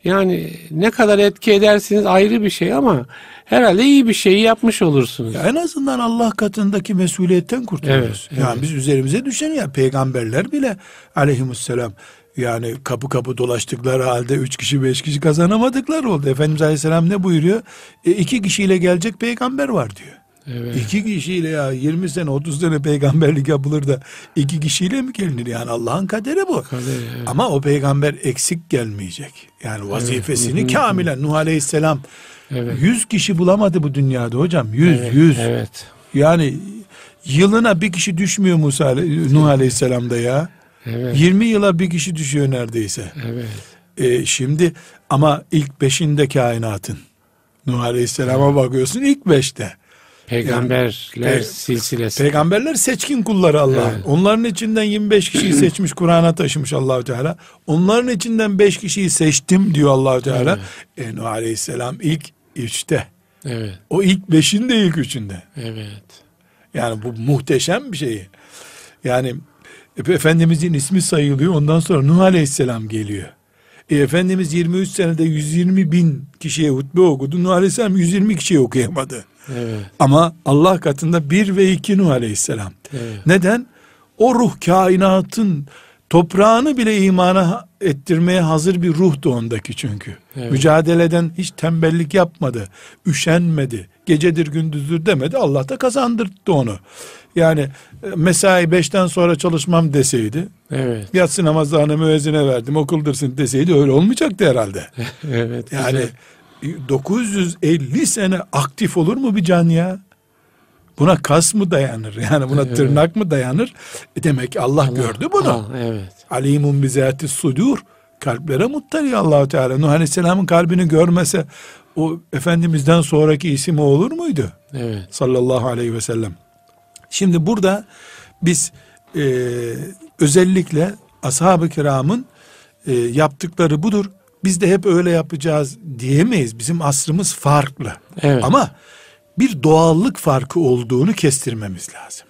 yani ne kadar etki edersiniz ayrı bir şey ama herhalde iyi bir şeyi yapmış olursunuz. Ya en azından Allah katındaki mesuliyetten kurtuluyoruz. Evet, yani evet. biz üzerimize düşen ya peygamberler bile aleyhisselam yani kapı kapı dolaştıkları halde üç kişi beş kişi kazanamadıkları oldu. Efendimiz Aleyhisselam ne buyuruyor? E, iki kişiyle gelecek peygamber var diyor. Evet. İki kişiyle ya 20 sene 30 sene peygamberlik yapılır da iki kişiyle mi gelinir? Yani Allah'ın kaderi bu. Kaderi, evet. Ama o peygamber eksik gelmeyecek. Yani vazifesini kamilen Nuh Aleyhisselam Evet. 100 kişi bulamadı bu dünyada hocam. 100 Evet, 100. Evet. Yani Yılına bir kişi düşmüyor Musa Nuh Aleyhisselam'da ya. Evet. 20 yıla bir kişi düşüyor neredeyse. Evet. E, şimdi ama ilk beşinde kainatın. Nuh Aleyhisselam'a bakıyorsun ilk beşte. Peygamberler Pe- silsilesi. Peygamberler seçkin kulları Allah. Evet. Onların içinden 25 kişiyi (clears throat) seçmiş Kur'an'a taşımış Allahu Teala. Onların içinden 5 kişiyi seçtim diyor Allahu Teala. E, Nuh Aleyhisselam ilk üçte. Evet. O ilk beşin de ilk üçünde. Evet. Yani bu muhteşem bir şey. Yani Efendimizin ismi sayılıyor. Ondan sonra Nuh Aleyhisselam geliyor. E, Efendimiz 23 senede 120 bin kişiye hutbe okudu. Nuh Aleyhisselam 120 kişiye okuyamadı. Evet. Ama Allah katında bir ve iki Nuh Aleyhisselam. Evet. Neden? O ruh kainatın toprağını bile imana ettirmeye hazır bir ruhtu ondaki çünkü. Evet. Mücadeleden hiç tembellik yapmadı. Üşenmedi. Gecedir gündüzdür demedi. Allah da kazandırdı onu. Yani e, mesai beşten sonra çalışmam deseydi, Evet. yatsı namazlarını müezzine verdim okuldırsın deseydi öyle olmayacaktı herhalde. (laughs) Evet. Yani güzel. 950 sene aktif olur mu bir can ya? Buna kas mı dayanır? (laughs) Yani buna Evet. tırnak mı dayanır? E demek ki Allah, gördü bunu. Ha, evet. Alimun bizati sudur. Kalplere muttali Allahu Teala. Nuh Aleyhisselam'ın kalbini görmese o Efendimiz'den sonraki ismi olur muydu? Evet. Sallallahu aleyhi ve sellem. Şimdi burada biz e, özellikle ashab-ı kiramın e, yaptıkları budur. Biz de hep öyle yapacağız diyemeyiz. Bizim asrımız farklı. Evet. Ama bir doğallık farkı olduğunu kestirmemiz lazım.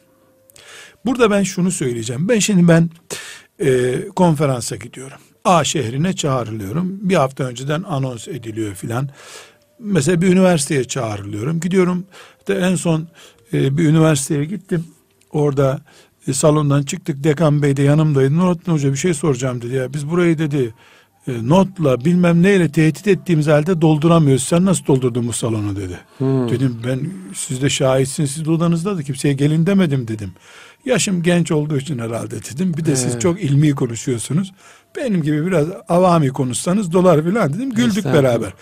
Burada ben şunu söyleyeceğim. Ben şimdi ben e, konferansa gidiyorum. A şehrine çağrılıyorum. Bir hafta önceden anons ediliyor filan. Mesela bir üniversiteye çağrılıyorum. Gidiyorum da en son e, bir üniversiteye gittim. Orada e, salondan çıktık. Dekan Bey de yanımdaydı. Nurattin Hoca bir şey soracağım dedi. Ya biz burayı dedi e, notla bilmem neyle tehdit ettiğimiz halde dolduramıyoruz. Sen nasıl doldurdun bu salonu dedi. Hmm. Dedim ben siz de şahitsiniz siz de odanızda da kimseye gelin demedim dedim. Yaşım genç olduğu için herhalde dedim. Bir de siz Evet. çok ilmi konuşuyorsunuz. Benim gibi biraz avami konuşsanız dolar filan dedim. Güldük beraber.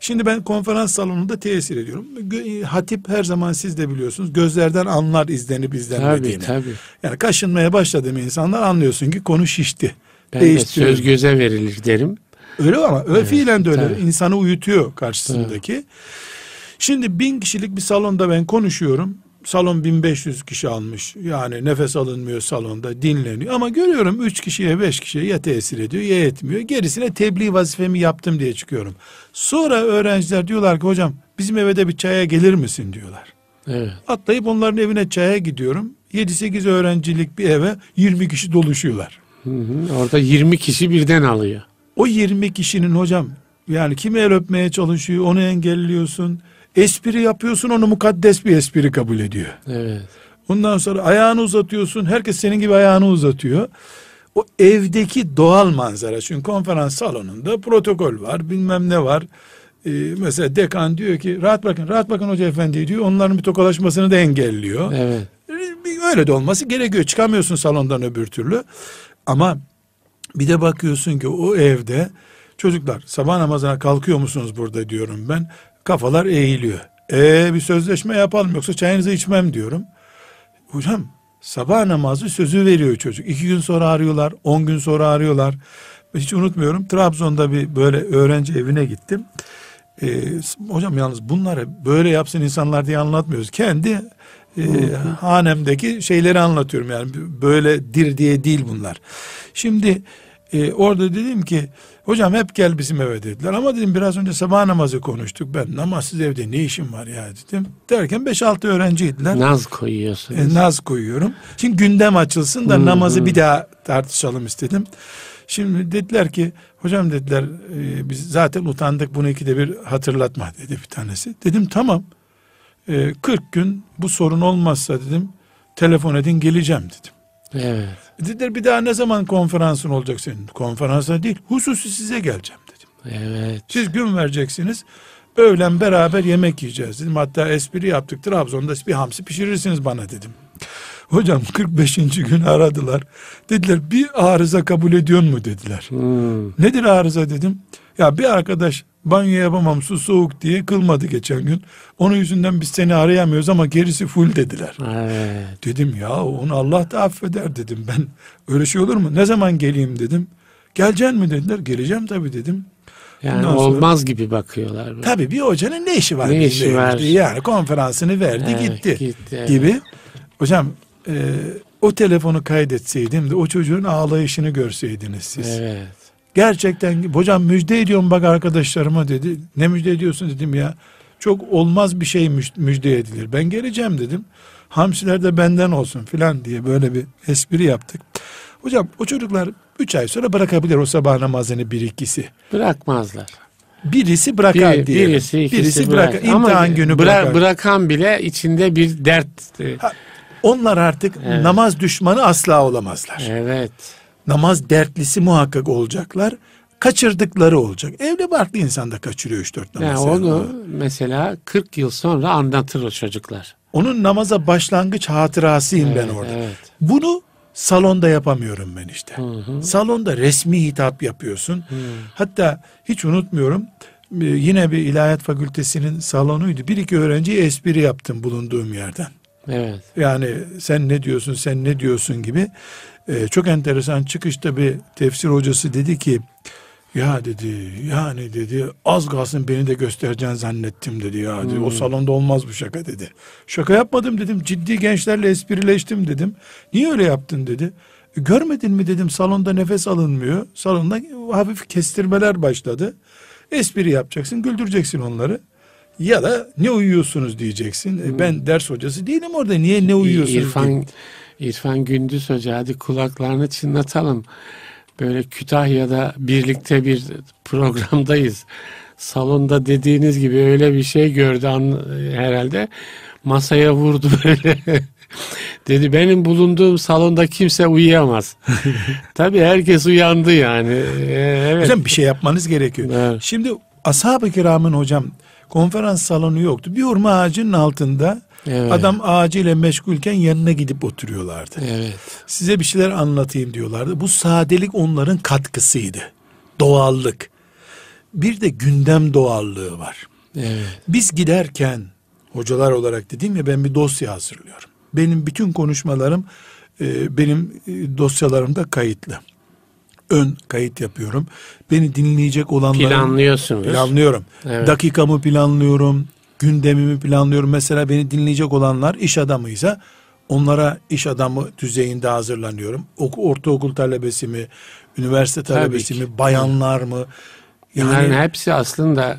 Şimdi ben konferans salonunda tesir ediyorum. Gö- Hatip her zaman siz de biliyorsunuz gözlerden anlar izlenip izlenmediğini. Tabii tabii. Yani kaşınmaya başladığım insanlar anlıyorsun ki konu şişti. Ben de söz göze verilir derim. Öyle ama öyle fiilen de öyle. tabii. İnsanı uyutuyor karşısındaki. Şimdi bin kişilik bir salonda ben konuşuyorum. Salon 1500 kişi almış. Yani nefes alınmıyor salonda dinleniyor. Ama görüyorum 3 kişiye 5 kişiye ya tesir ediyor ya etmiyor. Gerisine tebliğ vazifemi yaptım diye çıkıyorum. Sonra öğrenciler diyorlar ki hocam bizim eve de bir çaya gelir misin diyorlar. Evet. Atlayıp onların evine çaya gidiyorum. 7-8 öğrencilik bir eve 20 kişi doluşuyorlar. Hı hı. Orada 20 kişi birden alıyor. O 20 kişinin hocam yani kimi el öpmeye çalışıyor onu engelliyorsun. Espri yapıyorsun onu mukaddes bir espri kabul ediyor. Evet. Ondan sonra ayağını uzatıyorsun herkes senin gibi ayağını uzatıyor. O evdeki doğal manzara çünkü konferans salonunda protokol var bilmem ne var. Ee, mesela dekan diyor ki rahat bakın rahat bakın hoca efendi diyor onların bir tokalaşmasını da engelliyor. Evet. Bir Öyle de olması gerekiyor. Çıkamıyorsun salondan öbür türlü. Ama bir de bakıyorsun ki o evde çocuklar sabah namazına kalkıyor musunuz burada diyorum ben. Kafalar eğiliyor. E bir sözleşme yapalım yoksa çayınızı içmem diyorum. Hocam sabah namazı sözü veriyor çocuk. İki gün sonra arıyorlar, on gün sonra arıyorlar. Hiç unutmuyorum Trabzon'da bir böyle öğrenci evine gittim. Ee, hocam yalnız bunları böyle yapsın insanlar diye anlatmıyoruz. Kendi e, hanemdeki şeyleri anlatıyorum yani böyledir diye değil bunlar. Şimdi e, orada dedim ki hocam hep gel bizim eve dediler ama dedim biraz önce sabah namazı konuştuk ben namazsız evde ne işim var ya dedim. Derken 5-6 öğrenciydiler. Naz koyuyorsunuz. E, naz koyuyorum. Şimdi gündem açılsın da Hı, namazı hı. bir daha tartışalım istedim. Şimdi dediler ki hocam dediler e, biz zaten utandık bunu ikide bir hatırlatma dedi bir tanesi. Dedim tamam e, 40 gün bu sorun olmazsa dedim telefon edin geleceğim dedim. Evet. Dediler bir daha ne zaman konferansın olacak senin? Konferansa değil hususi size geleceğim dedim. Evet. Siz gün vereceksiniz. Öğlen beraber yemek yiyeceğiz dedim. Hatta espri yaptık. Trabzon'da bir hamsi pişirirsiniz bana dedim. Hocam 45. gün aradılar. Dediler bir arıza kabul ediyor mu dediler. Hmm. Nedir arıza dedim. Ya bir arkadaş banyo yapamam su soğuk diye kılmadı geçen gün. Onun yüzünden biz seni arayamıyoruz ama gerisi full dediler. Evet. Dedim ya onu Allah da affeder dedim ben. Öyle şey olur mu? Ne zaman geleyim dedim. Geleceksin mi dediler. Geleceğim tabii dedim. Yani Ondan sonra- olmaz gibi bakıyorlar. Tabii bir hocanın ne işi var? Ne işi var? Yani konferansını verdi Evet, gitti, gitti, evet. gibi. Hocam e, o telefonu kaydetseydim de o çocuğun ağlayışını görseydiniz siz. Evet. Gerçekten hocam müjde ediyorum bak arkadaşlarıma dedi. Ne müjde ediyorsun dedim ya. Çok olmaz bir şey müj- müjde edilir. Ben geleceğim dedim. Hamsiler de benden olsun filan diye böyle bir espri yaptık. Hocam o çocuklar 3 ay sonra bırakabilir o sabah namazını bir ikisi. Bırakmazlar. Birisi bırakar Bir- diye. birisi, ikisi birisi bırak. bırakar. Ama İmtihan günü bıra- bırakar. Bırakan bile içinde bir dert. e, Ha, Onlar artık Evet. namaz düşmanı asla olamazlar. Evet. Namaz dertlisi muhakkak olacaklar. Kaçırdıkları olacak. Evli barklı insan da kaçırıyor 3-4 namaz. Yani onu mesela 40 yıl sonra anlatır o çocuklar. Onun namaza başlangıç hatırasıyım ben Evet, orada. evet. Bunu salonda yapamıyorum ben işte. Hı hı. Salonda resmi hitap yapıyorsun. Hatta hiç unutmuyorum. e, Yine bir ilahiyat fakültesinin salonuydu. Bir iki öğrenciye espri yaptım bulunduğum yerden. Evet. Yani sen ne diyorsun sen ne diyorsun gibi. Ee, çok enteresan çıkışta bir tefsir hocası dedi ki ya dedi yani dedi az kalsın beni de göstereceğini zannettim dedi ya dedi. o salonda olmaz bu şaka dedi. Şaka yapmadım dedim ciddi gençlerle esprileştim dedim. Niye öyle yaptın dedi. "E, görmedin mi dedim salonda nefes alınmıyor. Salonda hafif kestirmeler başladı. Espri yapacaksın güldüreceksin onları. Ya da ne uyuyorsunuz diyeceksin. E, ben ders hocası değilim orada. Niye ne uyuyorsunuz? İrfan diyeyim. İrfan Gündüz Hoca hadi kulaklarını çınlatalım. Böyle Kütahya'da birlikte bir programdayız. Salonda dediğiniz gibi öyle bir şey gördü an, herhalde. Masaya vurdu (laughs) böyle. Dedi benim bulunduğum salonda kimse uyuyamaz. (laughs) Tabii herkes uyandı yani. Ee, Evet. Hocam bir şey yapmanız gerekiyor. Evet. Şimdi ashab-ı kiramın hocam konferans salonu yoktu. Bir hurma ağacının altında Evet. adam ağacıyla meşgulken yanına gidip oturuyorlardı. Evet. Size bir şeyler anlatayım diyorlardı. Bu sadelik onların katkısıydı. Doğallık. Bir de gündem doğallığı var. Evet. Biz giderken hocalar olarak dedim ya ben bir dosya hazırlıyorum. Benim bütün konuşmalarım e, benim e, dosyalarımda kayıtlı. Ön kayıt yapıyorum. Beni dinleyecek olanların Planlıyorsunuz. planlıyorum. Evet. Dakikamı planlıyorum. Gündemimi planlıyorum. Mesela beni dinleyecek olanlar iş adamıysa onlara iş adamı düzeyinde hazırlanıyorum. Oku, ortaokul talebesi mi, üniversite talebesi mi, bayanlar mı? Bunların hepsi aslında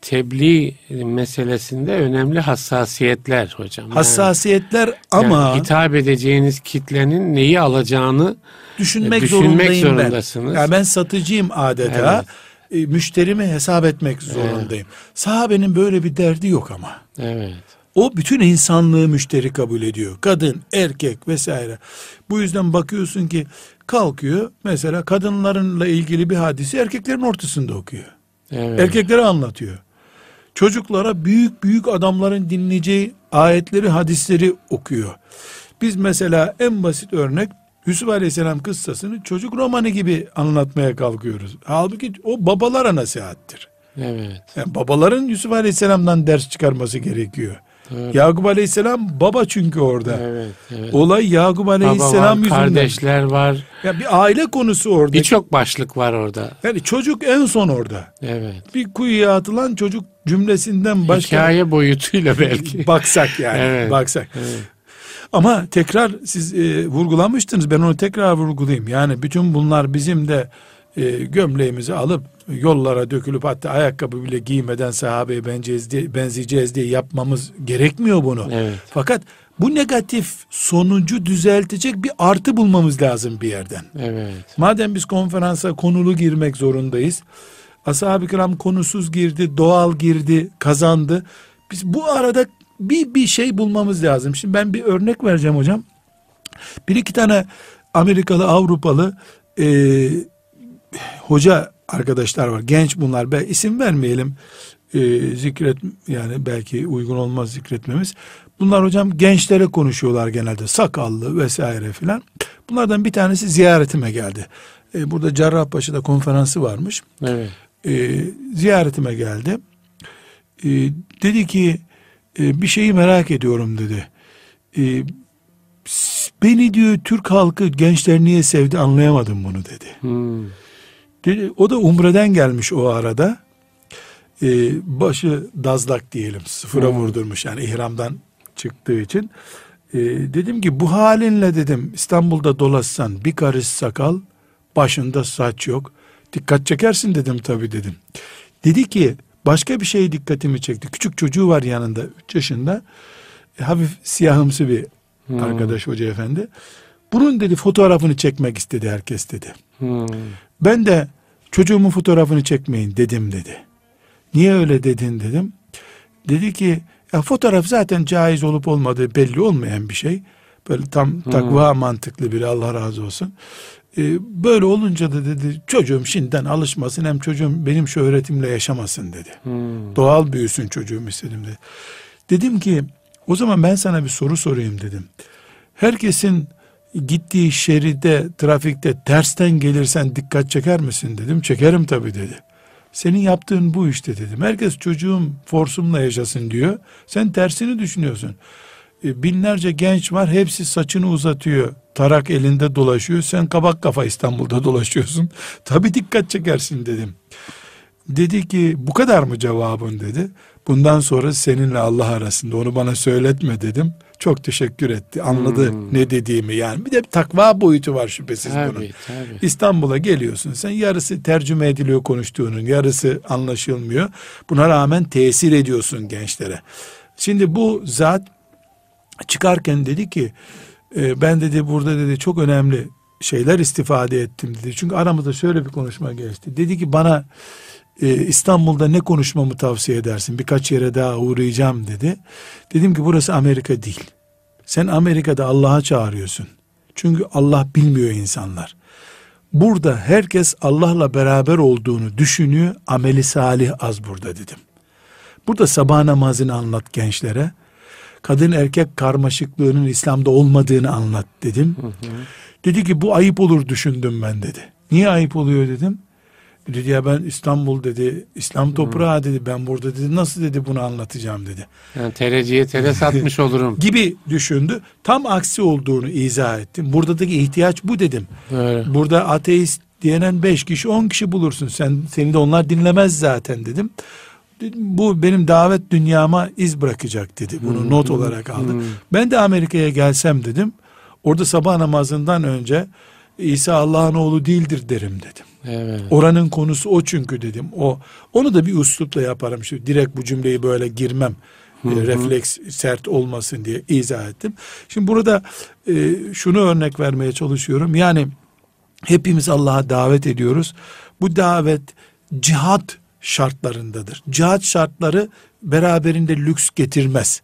tebliğ meselesinde önemli hassasiyetler hocam. Yani- hassasiyetler yani ama hitap edeceğiniz kitlenin neyi alacağını düşünmek, düşünmek zorundayım zorundasınız. ben. Ya ben satıcıyım adeta. E, müşterimi hesap etmek zorundayım. Sahabenin böyle bir derdi yok ama. evet. O bütün insanlığı müşteri kabul ediyor. Kadın, erkek vesaire. Bu yüzden bakıyorsun ki kalkıyor mesela kadınlarınla ilgili bir hadisi erkeklerin ortasında okuyor. Evet. Erkeklere anlatıyor. Çocuklara büyük büyük adamların dinleyeceği ayetleri, hadisleri okuyor. Biz mesela en basit örnek Yusuf Aleyhisselam kıssasını çocuk romanı gibi anlatmaya kalkıyoruz. Halbuki o babalara nasihattir. Evet. Yani babaların Yusuf Aleyhisselam'dan ders çıkarması gerekiyor. Doğru. Yakup Aleyhisselam baba çünkü orada. Evet. evet. Olay Yakup Baba Aleyhisselam var, yüzünden. kardeşler var. Ya bir aile konusu orada. Birçok başlık var orada. Yani çocuk en son orada. Evet. Bir kuyuya atılan çocuk cümlesinden başka Hikaye boyutuyla belki. baksak yani (laughs) Evet. baksak. Evet. Ama tekrar siz e, vurgulamıştınız ben onu tekrar vurgulayayım. Yani bütün bunlar bizim de e, gömleğimizi alıp yollara dökülüp hatta ayakkabı bile giymeden sahabeye benzeyeceğiz diye, benzeyeceğiz diye yapmamız gerekmiyor bunu. Evet. Fakat bu negatif sonucu düzeltecek bir artı bulmamız lazım bir yerden. Evet. Madem biz konferansa konulu girmek zorundayız. Ashab-ı kiram konusuz girdi, doğal girdi, kazandı. Biz bu arada bir bir şey bulmamız lazım. Şimdi ben bir örnek vereceğim hocam. Bir iki tane Amerikalı, Avrupalı e, hoca arkadaşlar var. Genç bunlar. Ben isim vermeyelim. E, zikret yani belki uygun olmaz zikretmemiz. Bunlar hocam gençlere konuşuyorlar genelde. Sakallı vesaire filan. Bunlardan bir tanesi ziyaretime geldi. E, burada Cerrahpaşa'da konferansı varmış. Evet. e, ziyaretime geldi. E, dedi ki e, bir şeyi merak ediyorum dedi. E, beni diyor Türk halkı gençler niye sevdi anlayamadım bunu dedi. Hmm. dedi o da Umre'den gelmiş o arada. E, başı dazlak diyelim sıfıra Hmm. vurdurmuş yani ihramdan çıktığı için. E, dedim ki bu halinle dedim İstanbul'da dolaşsan bir karış sakal başında saç yok. Dikkat çekersin dedim tabii dedim. Dedi ki başka bir şey dikkatimi çekti. Küçük çocuğu var yanında 3 yaşında. E, hafif siyahımsı bir Hmm. arkadaş hoca efendi. Bunun dedi fotoğrafını çekmek istedi herkes dedi. Hmm. Ben de çocuğumun fotoğrafını çekmeyin dedim dedi. Niye öyle dedin dedim. Dedi ki ya fotoğraf zaten caiz olup olmadığı belli olmayan bir şey. Böyle tam takva mantıklı biri Allah razı olsun. Ee, böyle olunca da dedi çocuğum şimdiden alışmasın hem çocuğum benim şöhretimle yaşamasın dedi. Hmm. Doğal büyüsün çocuğum istedim dedi. Dedim ki o zaman ben sana bir soru sorayım dedim. Herkesin gittiği şeride trafikte tersten gelirsen dikkat çeker misin dedim. Çekerim tabii dedi. Senin yaptığın bu işte dedim. Herkes çocuğum forsumla yaşasın diyor. Sen tersini düşünüyorsun. E, Binlerce genç var hepsi saçını uzatıyor. Tarak elinde dolaşıyor. Sen kabak kafa İstanbul'da dolaşıyorsun. (laughs) Tabii dikkat çekersin dedim. Dedi ki bu kadar mı cevabın dedi. Bundan sonra seninle Allah arasında onu bana söyletme dedim. Çok teşekkür etti. Anladı Hmm. ne dediğimi yani. Bir de bir takva boyutu var şüphesiz bunun. Tabii tabii. İstanbul'a geliyorsun sen yarısı tercüme ediliyor konuştuğunun yarısı anlaşılmıyor. Buna rağmen tesir ediyorsun gençlere. Şimdi bu zat çıkarken dedi ki e, ben dedi burada dedi çok önemli şeyler istifade ettim dedi. Çünkü aramızda şöyle bir konuşma geçti. Dedi ki bana e, İstanbul'da ne konuşmamı tavsiye edersin? Birkaç yere daha uğrayacağım dedi. Dedim ki burası Amerika değil. Sen Amerika'da Allah'a çağırıyorsun. Çünkü Allah bilmiyor insanlar. Burada herkes Allah'la beraber olduğunu düşünüyor. Ameli salih az burada dedim. Burada sabah namazını anlat gençlere. Kadın erkek karmaşıklığının İslam'da olmadığını anlat dedim. Dedi ki bu ayıp olur düşündüm ben dedi. Niye ayıp oluyor dedim. Dedi ya ben İstanbul dedi, İslam toprağı dedi, ben burada dedi, nasıl dedi bunu anlatacağım dedi. Yani tereciye tere (laughs) satmış olurum. Gibi düşündü. Tam aksi olduğunu izah ettim. Buradaki ihtiyaç bu dedim. Böyle. Burada ateist diyenen beş kişi on kişi bulursun. Sen seni de onlar dinlemez zaten dedim. Bu benim davet dünyama iz bırakacak dedi. Bunu not olarak aldı. Ben de Amerika'ya gelsem dedim. Orada sabah namazından önce İsa Allah'ın oğlu değildir derim dedim. Evet. Oranın konusu o çünkü dedim. O onu da bir üslupla yaparım. Şu direkt bu cümleyi böyle girmem. E, refleks sert olmasın diye izah ettim. Şimdi burada e, şunu örnek vermeye çalışıyorum. Yani hepimiz Allah'a davet ediyoruz. Bu davet cihat şartlarındadır. Cihat şartları beraberinde lüks getirmez.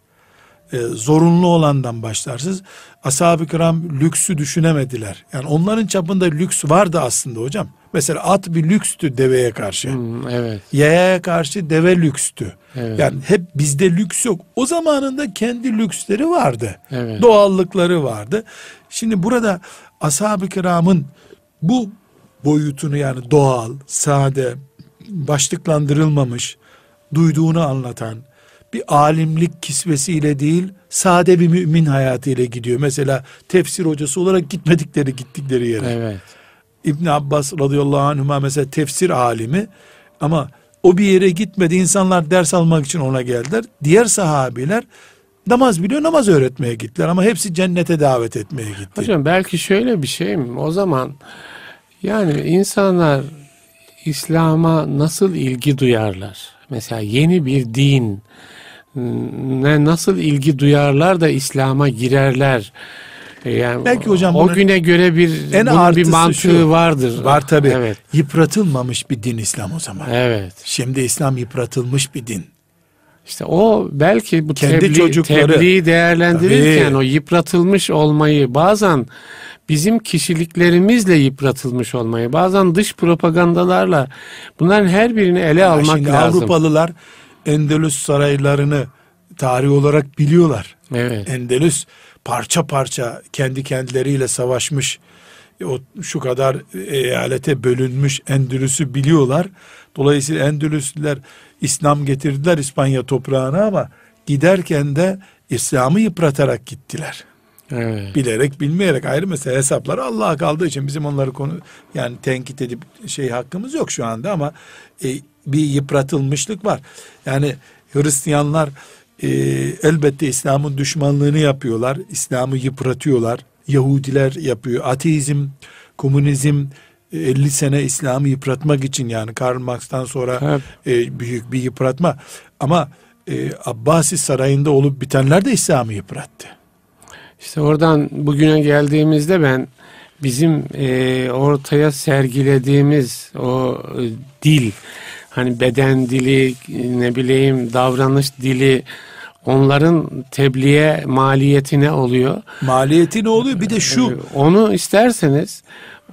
E, zorunlu olandan başlarsınız. Ashab-ı kiram lüksü düşünemediler. Yani onların çapında lüks vardı aslında hocam. Mesela at bir lükstü deveye karşı. Hmm, evet. Yayaya karşı deve lükstü. Evet. Yani hep bizde lüks yok. O zamanında kendi lüksleri vardı. Evet. Doğallıkları vardı. Şimdi burada ashab-ı kiramın bu boyutunu yani doğal, sade, başlıklandırılmamış, duyduğunu anlatan bir alimlik kisvesiyle değil, sade bir mümin hayatıyla gidiyor. Mesela tefsir hocası olarak gitmedikleri gittikleri yere. Evet. İbn Abbas radıyallahu anhuma mesela tefsir alimi ama o bir yere gitmedi. İnsanlar ders almak için ona geldiler. Diğer sahabiler namaz biliyor namaz öğretmeye gittiler ama hepsi cennete davet etmeye gitti. Hocam belki şöyle bir şey mi? O zaman yani insanlar İslam'a nasıl ilgi duyarlar? Mesela yeni bir din ne nasıl ilgi duyarlar da İslam'a girerler? E, Yani Belki hocam o güne göre bir en bunun bir mantığı şu, vardır. Var tabi. Evet. Yıpratılmamış bir din İslam o zaman. Evet. Şimdi İslam yıpratılmış bir din. İşte o belki bu Kendi tebliğ, çocukları- tebliği değerlendirirken Tabii. o yıpratılmış olmayı bazen bizim kişiliklerimizle yıpratılmış olmayı bazen dış propagandalarla bunların her birini ele Ya almak Şimdi lazım. Avrupalılar Endülüs saraylarını tarih olarak biliyorlar. Evet. Endülüs parça parça kendi kendileriyle savaşmış o şu kadar eyalete bölünmüş Endülüs'ü biliyorlar. Dolayısıyla Endülüslüler İslam getirdiler İspanya toprağına ama giderken de İslam'ı yıpratarak gittiler. Evet. Bilerek bilmeyerek ayrı mesele hesapları Allah'a kaldığı için bizim onları konu yani tenkit edip şey hakkımız yok şu anda ama e, bir yıpratılmışlık var. Yani Hristiyanlar e, elbette İslam'ın düşmanlığını yapıyorlar. İslam'ı yıpratıyorlar. Yahudiler yapıyor. Ateizm, komünizm 50 sene İslam'ı yıpratmak için yani Karl Marx'tan sonra e, büyük bir yıpratma. Ama e, Abbasi sarayında olup bitenler de İslam'ı yıprattı. İşte oradan bugüne geldiğimizde ben bizim e, ortaya sergilediğimiz o e, dil hani beden dili ne bileyim davranış dili onların tebliğe maliyeti ne oluyor? Maliyeti ne oluyor? Bir de şu. E, onu isterseniz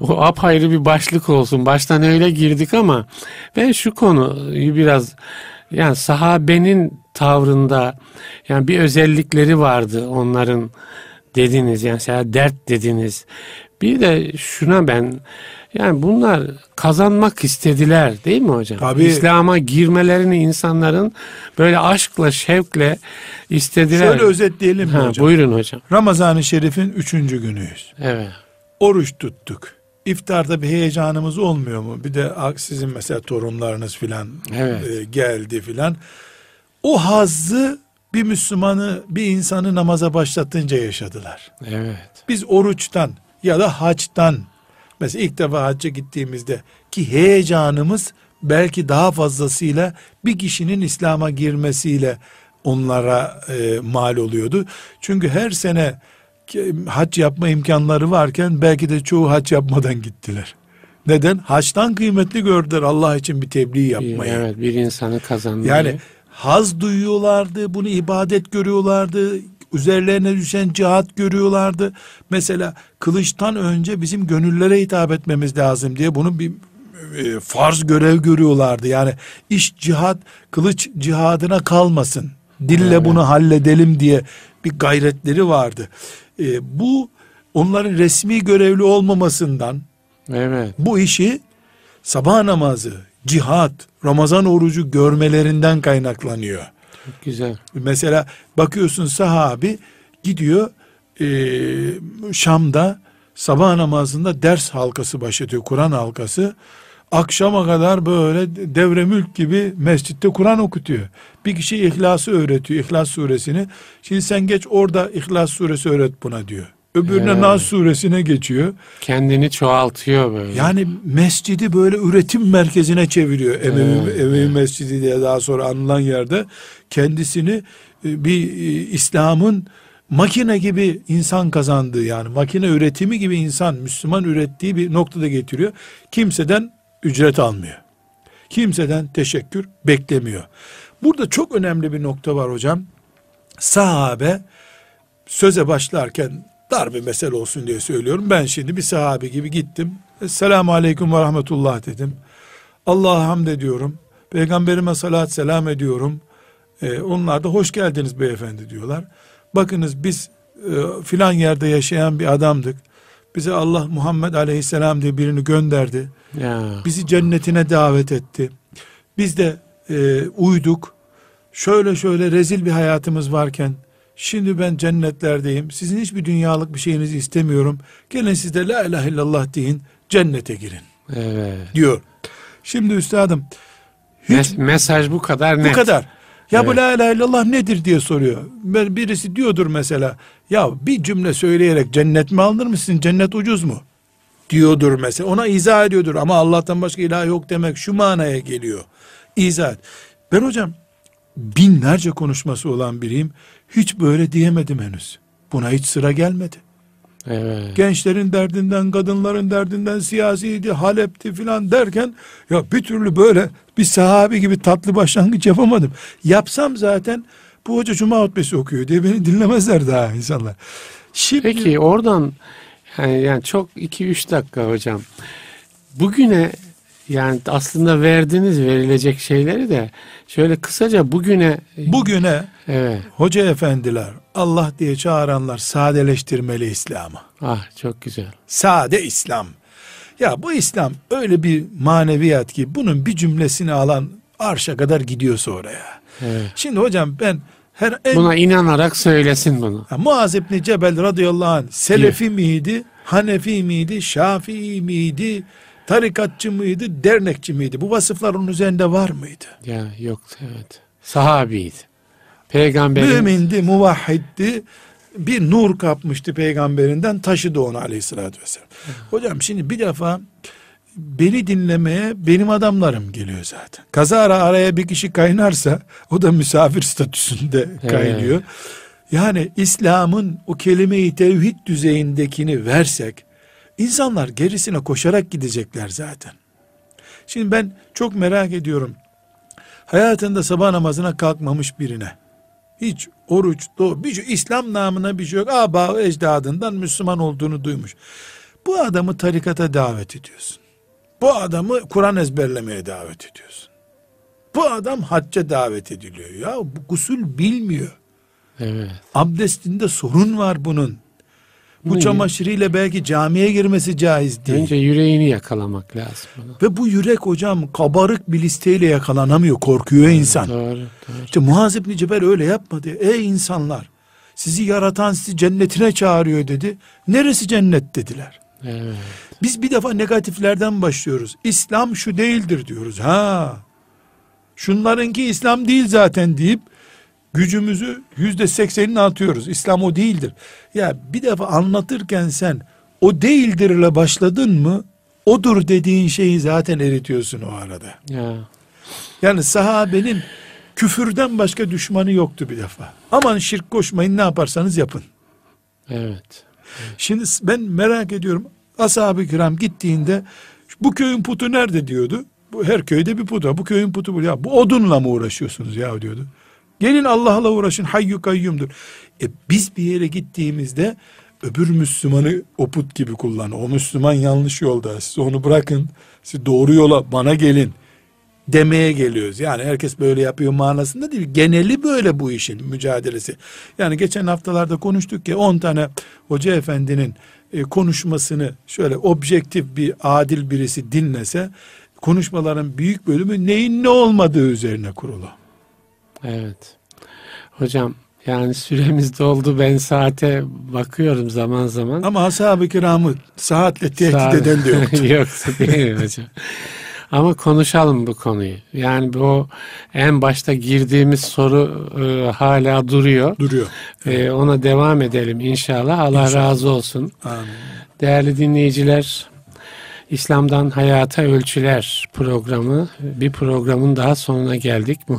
o apayrı bir başlık olsun. Baştan öyle girdik ama ben şu konuyu biraz yani sahabenin tavrında yani bir özellikleri vardı onların dediniz yani mesela dert dediniz. Bir de şuna ben yani bunlar kazanmak istediler değil mi hocam? Tabii. İslam'a girmelerini insanların böyle aşkla, şevkle istediler. Şöyle özetleyelim ha, hocam. Buyurun hocam. Ramazan-ı Şerif'in üçüncü günüyüz. Evet. Oruç tuttuk. İftarda bir heyecanımız olmuyor mu? Bir de sizin mesela torunlarınız filan Evet. e, geldi filan. O hazzı bir Müslümanı, bir insanı namaza başlatınca yaşadılar. Evet. Biz oruçtan ya da haçtan mesela ilk defa hacca gittiğimizde ki heyecanımız belki daha fazlasıyla bir kişinin İslam'a girmesiyle onlara e, mal oluyordu. Çünkü her sene hac yapma imkanları varken belki de çoğu hac yapmadan gittiler. Neden? Haçtan kıymetli gördüler Allah için bir tebliğ yapmayı. Evet bir insanı kazanmayı. Yani haz duyuyorlardı, bunu ibadet görüyorlardı, üzerlerine düşen cihat görüyorlardı. Mesela kılıçtan önce bizim gönüllere hitap etmemiz lazım diye bunu bir e, farz görev görüyorlardı. Yani iş cihat, kılıç cihadına kalmasın. Dille Evet. bunu halledelim diye bir gayretleri vardı. E, bu onların resmi görevli olmamasından Evet. bu işi sabah namazı, cihat, Ramazan orucu görmelerinden kaynaklanıyor. Çok güzel. Mesela bakıyorsun sahabi gidiyor eee, Şam'da sabah namazında ders halkası başlatıyor. Kur'an halkası. Akşama kadar böyle devre mülk gibi mescitte Kur'an okutuyor. Bir kişi İhlas'ı öğretiyor. İhlas suresini. Şimdi sen geç orada İhlas suresi öğret buna diyor. Öbürüne Evet. Nas suresine geçiyor. Kendini çoğaltıyor böyle. Yani mescidi böyle üretim merkezine çeviriyor. Emevi, Evet, Emevi Mescidi diye daha sonra anılan yerde kendisini e, bir e, İslam'ın makine gibi insan kazandığı yani makine üretimi gibi insan Müslüman ürettiği bir noktada getiriyor. Kimseden ücret almıyor. Kimseden teşekkür beklemiyor. Burada çok önemli bir nokta var hocam. Sahabe söze başlarken dar bir mesele olsun diye söylüyorum. Ben şimdi bir sahabe gibi gittim. Esselamu aleyküm ve rahmetullah dedim. Allah'a hamd ediyorum. Peygamberime salat selam ediyorum. Ee, onlar da hoş geldiniz beyefendi diyorlar. Bakınız biz e, filan yerde yaşayan bir adamdık. Bize Allah Muhammed aleyhisselam diye birini gönderdi. Ya. Bizi cennetine davet etti. Biz de e, uyduk. Şöyle şöyle rezil bir hayatımız varken şimdi ben cennetlerdeyim. Sizin hiçbir dünyalık bir şeyinizi istemiyorum. Gelin siz de la ilahe illallah deyin. Cennete girin Evet. diyor. Şimdi üstadım hiç Mes- mesaj bu kadar net. bu kadar. Ya bu Evet. la ilahe illallah nedir diye soruyor. Ben- Birisi diyordur mesela. Ya bir cümle söyleyerek cennet mi alınır mısın? Cennet ucuz mu? Diyordur mesela. Ona izah ediyordur. Ama Allah'tan başka ilah yok demek şu manaya geliyor. İzah et. Ben hocam binlerce konuşması olan biriyim. Hiç böyle diyemedim henüz. Buna hiç sıra gelmedi. Evet. Gençlerin derdinden, kadınların derdinden, siyasiydi, Halep'ti filan derken ya bir türlü böyle bir sahabi gibi tatlı başlangıç yapamadım. Yapsam zaten bu hoca cuma hutbesi okuyor diye beni dinlemezler daha insanlar. Şimdi Peki oradan yani, yani çok 2-3 dakika hocam. Bugüne yani aslında verdiniz verilecek şeyleri de şöyle kısaca bugüne Bugüne evet hoca efendiler Allah diye çağıranlar sadeleştirmeli İslam'ı. ah çok güzel. Sade İslam. Ya bu İslam öyle bir maneviyat ki bunun bir cümlesini alan arşa kadar gidiyorsa oraya. Evet. Şimdi hocam ben her en Buna inanarak söylesin bunu. Ha, Muaz İbni Cebel radıyallahu anh Selefi miydi, Hanefi miydi, Şafii miydi, tarikatçı mıydı, dernekçi miydi? Bu vasıflar onun üzerinde var mıydı? Ya yok evet. Sahabiydi. Peygamberin Mümindi, muvahhiddi, bir nur kapmıştı peygamberinden taşıdı onu aleyhissalatü vesselam. Hocam şimdi bir defa beni dinlemeye benim adamlarım geliyor zaten. Kazara araya bir kişi kaynarsa o da misafir statüsünde Evet. kaynıyor. Yani İslam'ın o kelime-i tevhid düzeyindekini versek insanlar gerisine koşarak gidecekler zaten. Şimdi ben çok merak ediyorum. Hayatında sabah namazına kalkmamış birine hiç oruç, doğu, bir şey, İslam namına bir şey yok. Aba ecdadından Müslüman olduğunu duymuş. Bu adamı tarikata davet ediyorsun. Bu adamı Kur'an ezberlemeye davet ediyorsun. Bu adam hacca davet ediliyor. Ya bu gusül bilmiyor. evet. Abdestinde sorun var bunun. Bu Ne? çamaşırıyla belki camiye girmesi caiz değil. Önce yüreğini yakalamak lazım. Bunu. Ve bu yürek hocam kabarık bir listeyle yakalanamıyor. Korkuyor insan. Doğru, doğru. İşte Muaz İbni Cebel öyle yapmadı. Ey insanlar sizi yaratan sizi cennetine çağırıyor dedi. Neresi cennet dediler. Evet. Biz bir defa negatiflerden başlıyoruz. İslam şu değildir diyoruz. Ha. Şunlarınki İslam değil zaten deyip gücümüzü yüzde seksenini atıyoruz. İslam o değildir. Ya bir defa anlatırken sen o değildirle başladın mı odur dediğin şeyi zaten eritiyorsun o arada. Ya. Yani sahabenin küfürden başka düşmanı yoktu bir defa. Aman şirk koşmayın ne yaparsanız yapın. Evet. Şimdi ben merak ediyorum. Ashab-ı kiram gittiğinde bu köyün putu nerede diyordu. Bu her köyde bir put var. Bu köyün putu bu. Ya bu odunla mı uğraşıyorsunuz ya diyordu. Gelin Allah'la uğraşın. Hayyu kayyumdur. E biz bir yere gittiğimizde öbür Müslümanı o put gibi kullan. O Müslüman yanlış yolda. Siz onu bırakın. Siz doğru yola bana gelin demeye geliyoruz. Yani herkes böyle yapıyor manasında değil. Geneli böyle bu işin mücadelesi. Yani geçen haftalarda konuştuk ya 10 tane hoca efendinin e, konuşmasını şöyle objektif bir adil birisi dinlese konuşmaların büyük bölümü neyin ne olmadığı üzerine kurulu. Evet. Hocam yani süremiz doldu. Ben saate bakıyorum zaman zaman. Ama ashab-ı kiramı saatle tehdit Sağ- eden de yoktu. (laughs) Yoktu değil mi hocam? Ama konuşalım bu konuyu. Yani bu en başta girdiğimiz soru e, hala duruyor. Duruyor. E, ona devam edelim inşallah. Allah İnşallah. razı olsun. Amin. Değerli dinleyiciler, İslam'dan Hayata Ölçüler programı bir programın daha sonuna geldik. Muhtemelen